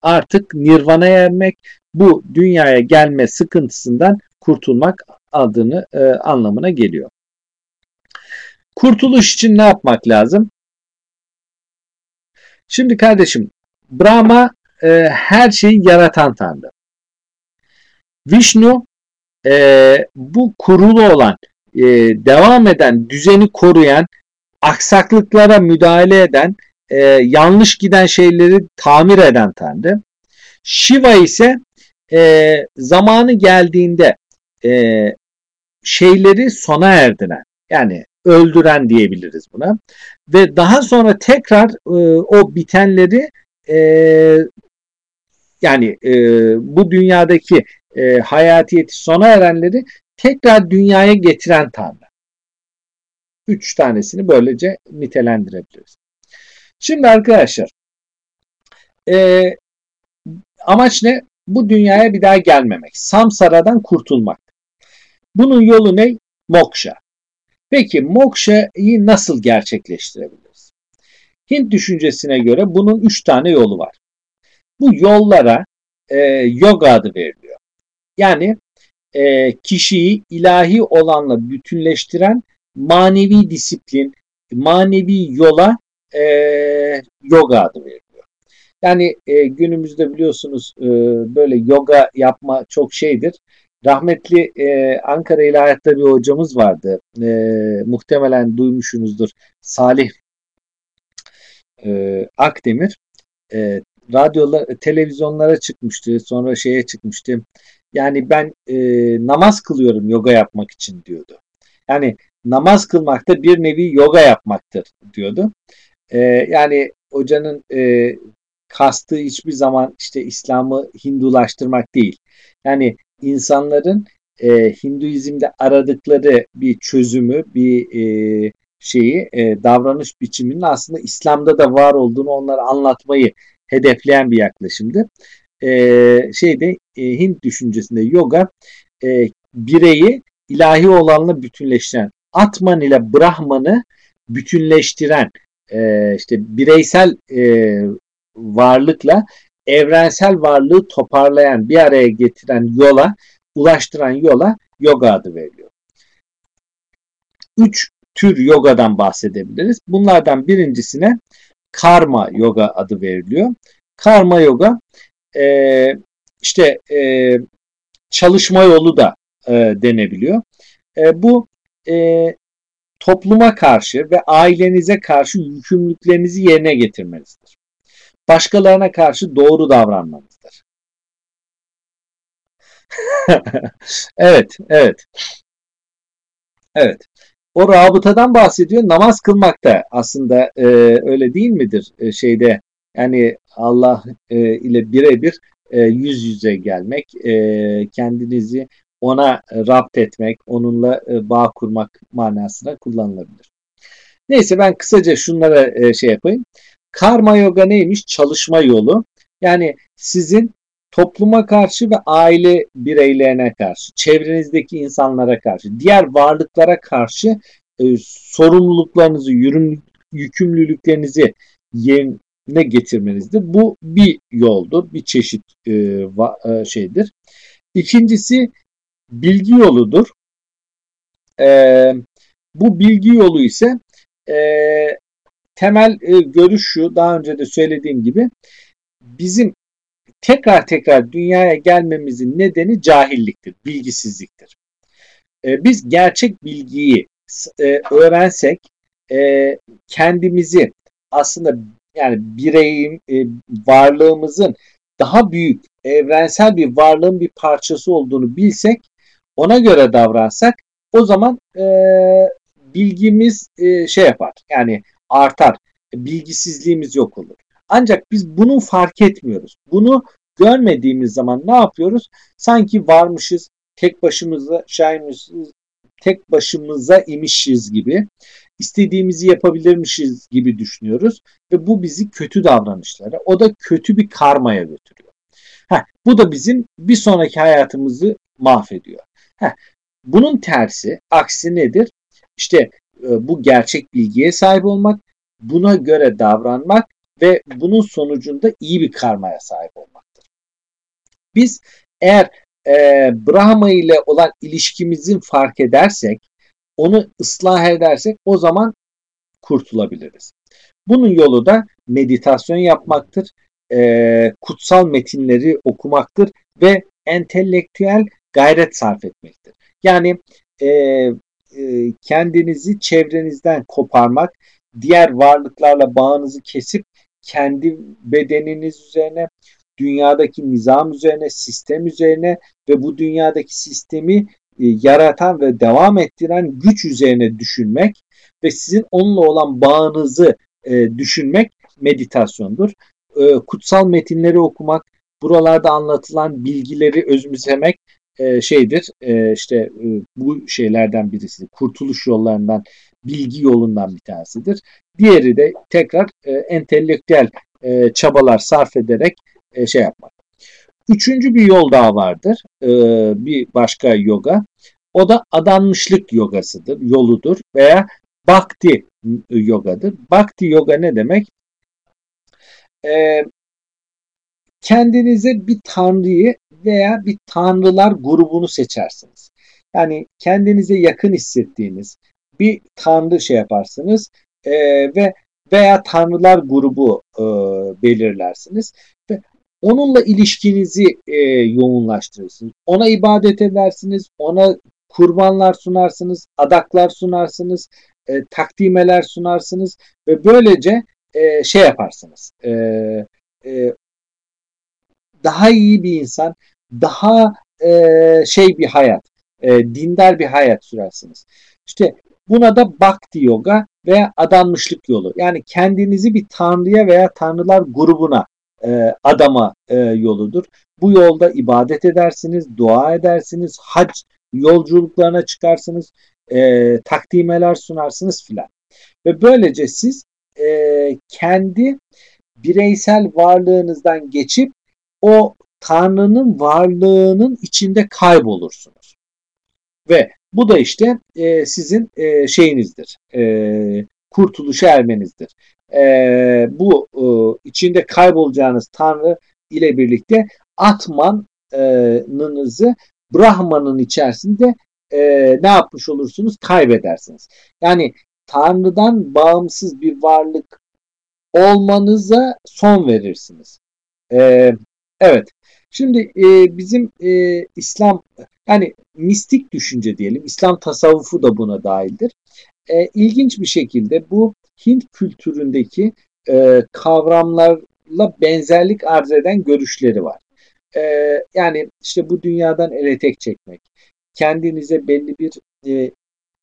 artık nirvana'ya ermek, bu dünyaya gelme sıkıntısından kurtulmak adını e, anlamına geliyor. Kurtuluş için ne yapmak lazım? Şimdi kardeşim Brahma e, her şeyi yaratan tanrı. Vishnu e, bu kurulu olan, e, devam eden, düzeni koruyan, aksaklıklara müdahale eden, e, yanlış giden şeyleri tamir eden Tanrı. Shiva ise e, zamanı geldiğinde e, şeyleri sona erdiren, yani öldüren diyebiliriz buna. Ve daha sonra tekrar e, o bitenleri e, yani e, bu dünyadaki e, hayatiyeti sona erenleri tekrar dünyaya getiren Tanrı. Üç tanesini böylece nitelendirebiliriz. Şimdi arkadaşlar e, amaç ne? Bu dünyaya bir daha gelmemek. Samsara'dan kurtulmak. Bunun yolu ne? Moksha. Peki moksha'yı nasıl gerçekleştirebiliriz? Hint düşüncesine göre bunun üç tane yolu var. Bu yollara e, yoga adı veriliyor. Yani e, kişiyi ilahi olanla bütünleştiren manevi disiplin, manevi yola e, yoga adı veriliyor. Yani e, günümüzde biliyorsunuz e, böyle yoga yapma çok şeydir. Rahmetli e, Ankara İlahiyat'ta bir hocamız vardı. E, muhtemelen duymuşsunuzdur. Salih e, Akdemir. E, radyolar, televizyonlara çıkmıştı. Sonra şeye çıkmıştı. Yani ben e, namaz kılıyorum yoga yapmak için diyordu. Yani namaz kılmak da bir nevi yoga yapmaktır diyordu. E, yani hocanın e, kastı hiçbir zaman işte İslam'ı Hindulaştırmak değil. Yani insanların e, Hinduizm'de aradıkları bir çözümü, bir e, şeyi, e, davranış biçiminin aslında İslam'da da var olduğunu onlara anlatmayı hedefleyen bir yaklaşımdı. E, şeyde e, Hint düşüncesinde yoga e, bireyi ilahi olanla bütünleştiren, Atman ile Brahman'ı bütünleştiren, e, işte bireysel e, varlıkla evrensel varlığı toparlayan, bir araya getiren yola, ulaştıran yola yoga adı veriliyor. Üç tür yogadan bahsedebiliriz. Bunlardan birincisine karma yoga adı veriliyor. Karma yoga e, işte e, çalışma yolu da e, denebiliyor. E, bu e, topluma karşı ve ailenize karşı yükümlülüklerinizi yerine getirmenizdir. Başkalarına karşı doğru davranmanızdır. evet, evet. Evet. O rabıtadan bahsediyor. Namaz kılmak da aslında e, öyle değil midir? E, şeyde yani Allah e, ile birebir e, yüz yüze gelmek, e, kendinizi ona rapt etmek, onunla e, bağ kurmak manasına kullanılabilir. Neyse ben kısaca şunlara e, şey yapayım. Karma yoga neymiş? Çalışma yolu. Yani sizin topluma karşı ve aile bireylerine karşı, çevrenizdeki insanlara karşı, diğer varlıklara karşı e, sorumluluklarınızı, yürüm, yükümlülüklerinizi yerine getirmenizdir. Bu bir yoldur, bir çeşit e, va, e, şeydir. İkincisi bilgi yoludur. E, bu bilgi yolu ise e, temel e, görüş şu, daha önce de söylediğim gibi bizim tekrar tekrar dünyaya gelmemizin nedeni cahilliktir, bilgisizliktir. E, biz gerçek bilgiyi e, öğrensek e, kendimizi aslında yani bireyin e, varlığımızın daha büyük evrensel bir varlığın bir parçası olduğunu bilsek ona göre davransak o zaman e, bilgimiz e, şey yapar yani artar bilgisizliğimiz yok olur. Ancak biz bunu fark etmiyoruz. Bunu görmediğimiz zaman ne yapıyoruz? Sanki varmışız, tek başımıza şahinmişiz, tek başımıza imişiz gibi, istediğimizi yapabilirmişiz gibi düşünüyoruz ve bu bizi kötü davranışlara, o da kötü bir karmaya götürüyor. Heh, bu da bizim bir sonraki hayatımızı mahvediyor. Heh, bunun tersi, aksi nedir? İşte e, bu gerçek bilgiye sahip olmak, buna göre davranmak ve bunun sonucunda iyi bir karmaya sahip olmaktır. Biz eğer e, Brahma ile olan ilişkimizin fark edersek, onu ıslah edersek o zaman kurtulabiliriz. Bunun yolu da meditasyon yapmaktır, e, kutsal metinleri okumaktır ve entelektüel gayret sarf etmektir. Yani e, e, kendinizi çevrenizden koparmak, diğer varlıklarla bağınızı kesip kendi bedeniniz üzerine, dünyadaki nizam üzerine, sistem üzerine ve bu dünyadaki sistemi e, yaratan ve devam ettiren güç üzerine düşünmek ve sizin onunla olan bağınızı e, düşünmek meditasyondur. E, kutsal metinleri okumak, buralarda anlatılan bilgileri özümsemek e, şeydir. E, işte e, bu şeylerden birisi, kurtuluş yollarından, bilgi yolundan bir tanesidir. Diğeri de tekrar e, entelektüel çabalar sarf ederek şey yapmak. Üçüncü bir yol daha vardır. Bir başka yoga. O da adanmışlık yogasıdır, yoludur veya bhakti yogadır. Bhakti yoga ne demek? Kendinize bir tanrıyı veya bir tanrılar grubunu seçersiniz. Yani kendinize yakın hissettiğiniz bir tanrı şey yaparsınız e, ve veya tanrılar grubu e, belirlersiniz ve onunla ilişkinizi e, yoğunlaştırırsınız. Ona ibadet edersiniz, ona kurbanlar sunarsınız, adaklar sunarsınız, e, takdimeler sunarsınız ve böylece e, şey yaparsınız. E, e, daha iyi bir insan, daha e, şey bir hayat, e, dindar bir hayat sürersiniz. İşte buna da bhakti yoga veya adanmışlık yolu. Yani kendinizi bir tanrıya veya tanrılar grubuna e, adama e, yoludur. Bu yolda ibadet edersiniz, dua edersiniz, hac yolculuklarına çıkarsınız, e, takdimeler sunarsınız filan. Ve böylece siz e, kendi bireysel varlığınızdan geçip o Tanrı'nın varlığının içinde kaybolursunuz. Ve bu da işte e, sizin e, şeyinizdir. E, kurtuluşa ermenizdir. E, bu e, içinde kaybolacağınız Tanrı ile birlikte Atman'ınızı Brahman'ın içerisinde e, ne yapmış olursunuz? Kaybedersiniz. Yani Tanrı'dan bağımsız bir varlık olmanıza son verirsiniz. E, evet. Şimdi e, bizim e, İslam yani mistik düşünce diyelim, İslam tasavvufu da buna dahildir. E, ilginç bir şekilde bu Hint kültüründeki e, kavramlarla benzerlik arz eden görüşleri var. E, yani işte bu dünyadan ele tek çekmek, kendinize belli bir e,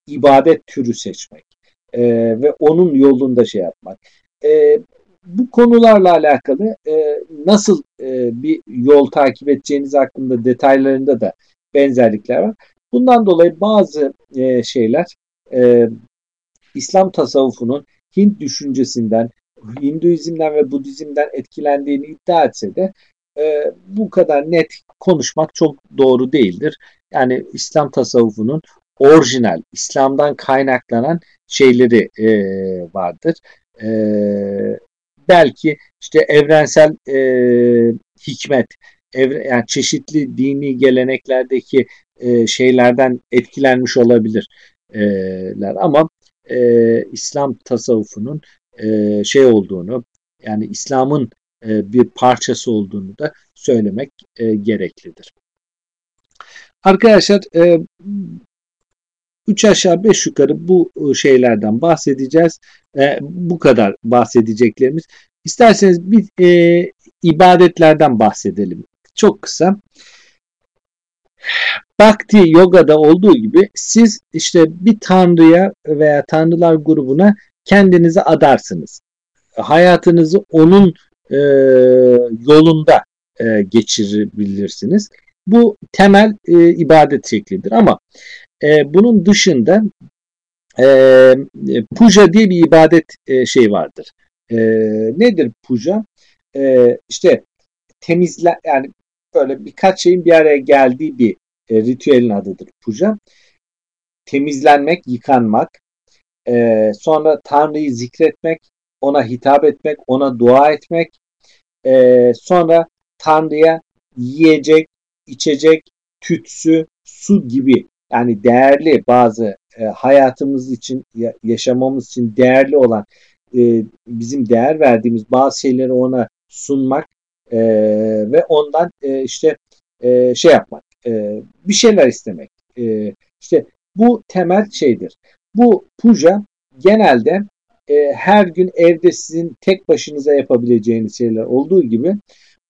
ibadet türü seçmek e, ve onun yolunda şey yapmak. E, bu konularla alakalı e, nasıl e, bir yol takip edeceğiniz hakkında detaylarında da benzerlikler var. Bundan dolayı bazı e, şeyler e, İslam tasavvufunun Hint düşüncesinden, Hinduizmden ve Budizmden etkilendiğini iddia etse de e, bu kadar net konuşmak çok doğru değildir. Yani İslam tasavvufunun orijinal, İslam'dan kaynaklanan şeyleri e, vardır. E, belki işte evrensel e, hikmet, evre, yani çeşitli dini geleneklerdeki e, şeylerden etkilenmiş olabilirler ama e, İslam tasavvufunun e, şey olduğunu yani İslam'ın e, bir parçası olduğunu da söylemek e, gereklidir. Arkadaşlar e, 3 aşağı 5 yukarı bu e, şeylerden bahsedeceğiz. E, bu kadar bahsedeceklerimiz. İsterseniz bir e, ibadetlerden bahsedelim. Çok kısa. Bhakti yogada olduğu gibi siz işte bir tanrıya veya tanrılar grubuna kendinizi adarsınız. Hayatınızı onun e, yolunda e, geçirebilirsiniz. Bu temel e, ibadet şeklidir ama e, bunun dışında e, puja diye bir ibadet e, şey vardır. E, nedir puja? E, işte temizle yani böyle birkaç şeyin bir araya geldiği bir e, ritüelin adıdır puja. Temizlenmek, yıkanmak, e, sonra Tanrı'yı zikretmek, ona hitap etmek, ona dua etmek, e, sonra Tanrı'ya yiyecek, içecek, tütsü, su gibi yani değerli bazı e, hayatımız için yaşamamız için değerli olan e, bizim değer verdiğimiz bazı şeyleri ona sunmak e, ve ondan e, işte e, şey yapmak e, bir şeyler istemek e, işte bu temel şeydir. Bu puja genelde e, her gün evde sizin tek başınıza yapabileceğiniz şeyler olduğu gibi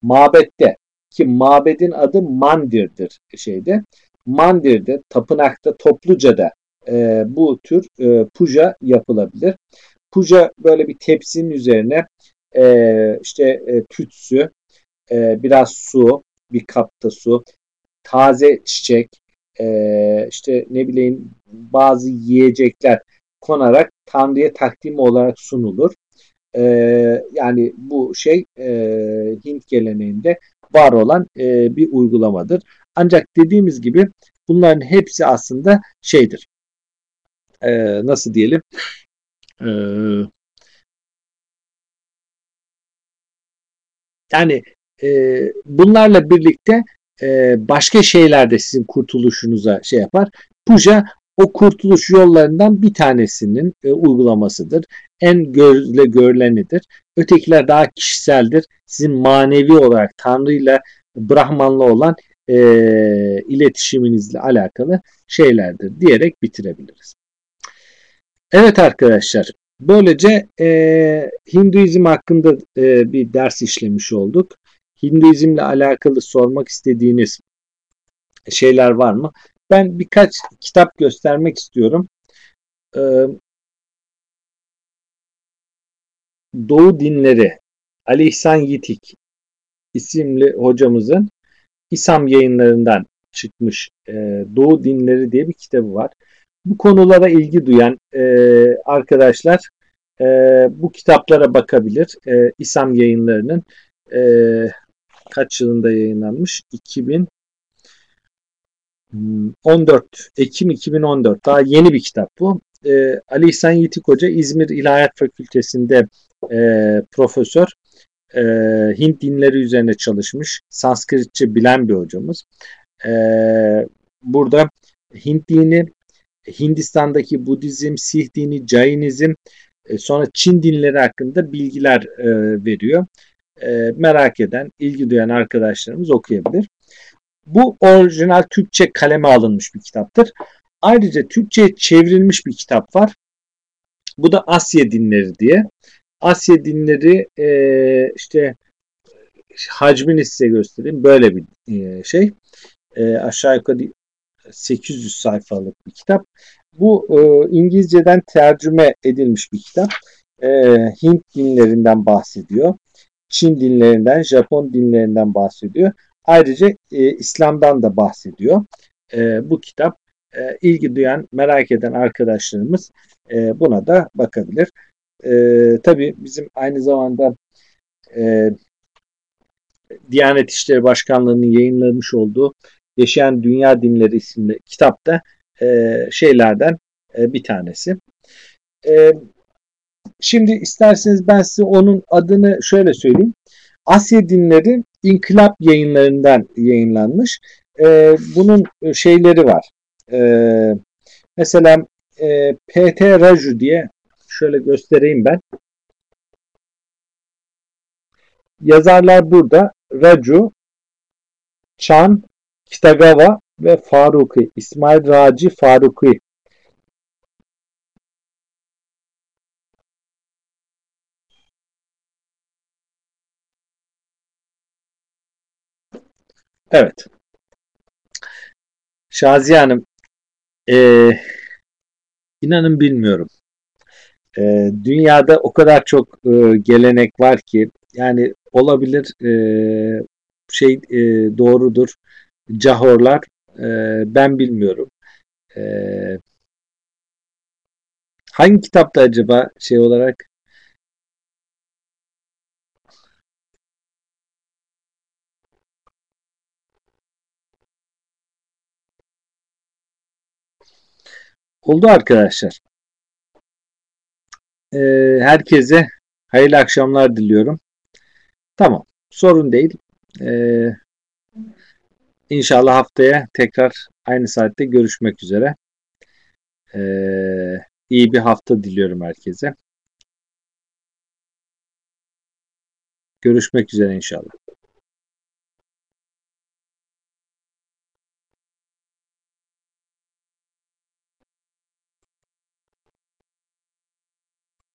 mabette ki mabedin adı mandirdir şeyde mandirde, tapınakta, topluca da e, bu tür e, puja yapılabilir. Puja böyle bir tepsinin üzerine e, işte e, tütsü, e, biraz su, bir kapta su, taze çiçek, e, işte ne bileyim bazı yiyecekler konarak Tanrı'ya takdim olarak sunulur. E, yani bu şey e, Hint geleneğinde var olan e, bir uygulamadır. Ancak dediğimiz gibi bunların hepsi aslında şeydir. E, nasıl diyelim? E, yani e, bunlarla birlikte e, başka şeyler de sizin kurtuluşunuza şey yapar. Puja o kurtuluş yollarından bir tanesinin e, uygulamasıdır. En gözle görülenidir. Ötekiler daha kişiseldir. Sizin manevi olarak Tanrı ile Brahman'la olan e, iletişiminizle alakalı şeylerdir diyerek bitirebiliriz. Evet arkadaşlar böylece e, Hinduizm hakkında e, bir ders işlemiş olduk. Hinduizmle alakalı sormak istediğiniz şeyler var mı? Ben birkaç kitap göstermek istiyorum. Doğu Dinleri Ali İhsan Yitik isimli hocamızın İSAM yayınlarından çıkmış e, Doğu Dinleri diye bir kitabı var. Bu konulara ilgi duyan e, arkadaşlar e, bu kitaplara bakabilir. E, İSAM yayınlarının e, kaç yılında yayınlanmış? 2000 14 Ekim 2014 daha yeni bir kitap bu. E, Ali İhsan Yitik Hoca İzmir İlahiyat Fakültesi'nde e, profesör. E, Hint dinleri üzerine çalışmış. Sanskritçe bilen bir hocamız. E, burada Hint dini, Hindistan'daki Budizm, Sih dini, Jainizm, e, sonra Çin dinleri hakkında bilgiler e, veriyor. E, merak eden, ilgi duyan arkadaşlarımız okuyabilir. Bu orijinal Türkçe kaleme alınmış bir kitaptır. Ayrıca Türkçe'ye çevrilmiş bir kitap var. Bu da Asya dinleri diye. Asya dinleri e, işte hacmini size göstereyim. Böyle bir e, şey. E, aşağı yukarı 800 sayfalık bir kitap. Bu e, İngilizceden tercüme edilmiş bir kitap. E, Hint dinlerinden bahsediyor. Çin dinlerinden, Japon dinlerinden bahsediyor. Ayrıca e, İslam'dan da bahsediyor. E, bu kitap e, ilgi duyan, merak eden arkadaşlarımız e, buna da bakabilir. E, tabii bizim aynı zamanda e, Diyanet İşleri Başkanlığı'nın yayınlamış olduğu Yaşayan Dünya Dinleri isimli kitapta e, şeylerden e, bir tanesi. E, şimdi isterseniz ben size onun adını şöyle söyleyeyim. Asya dinleri İnkılap yayınlarından yayınlanmış. E, bunun şeyleri var. E, mesela e, PT Raju diye şöyle göstereyim ben. yazarlar burada Raju, Chan, Kitagawa ve Faruki. İsmail Raci Faruki. Evet. Şaziye Hanım, e, inanın bilmiyorum. E, dünyada o kadar çok e, gelenek var ki, yani olabilir e, şey e, doğrudur. Cahorlar, e, ben bilmiyorum. E, hangi kitapta acaba şey olarak oldu arkadaşlar. E, herkese hayırlı akşamlar diliyorum. Tamam. Sorun değil. Ee, inşallah haftaya tekrar aynı saatte görüşmek üzere. Ee, iyi bir hafta diliyorum herkese. Görüşmek üzere inşallah.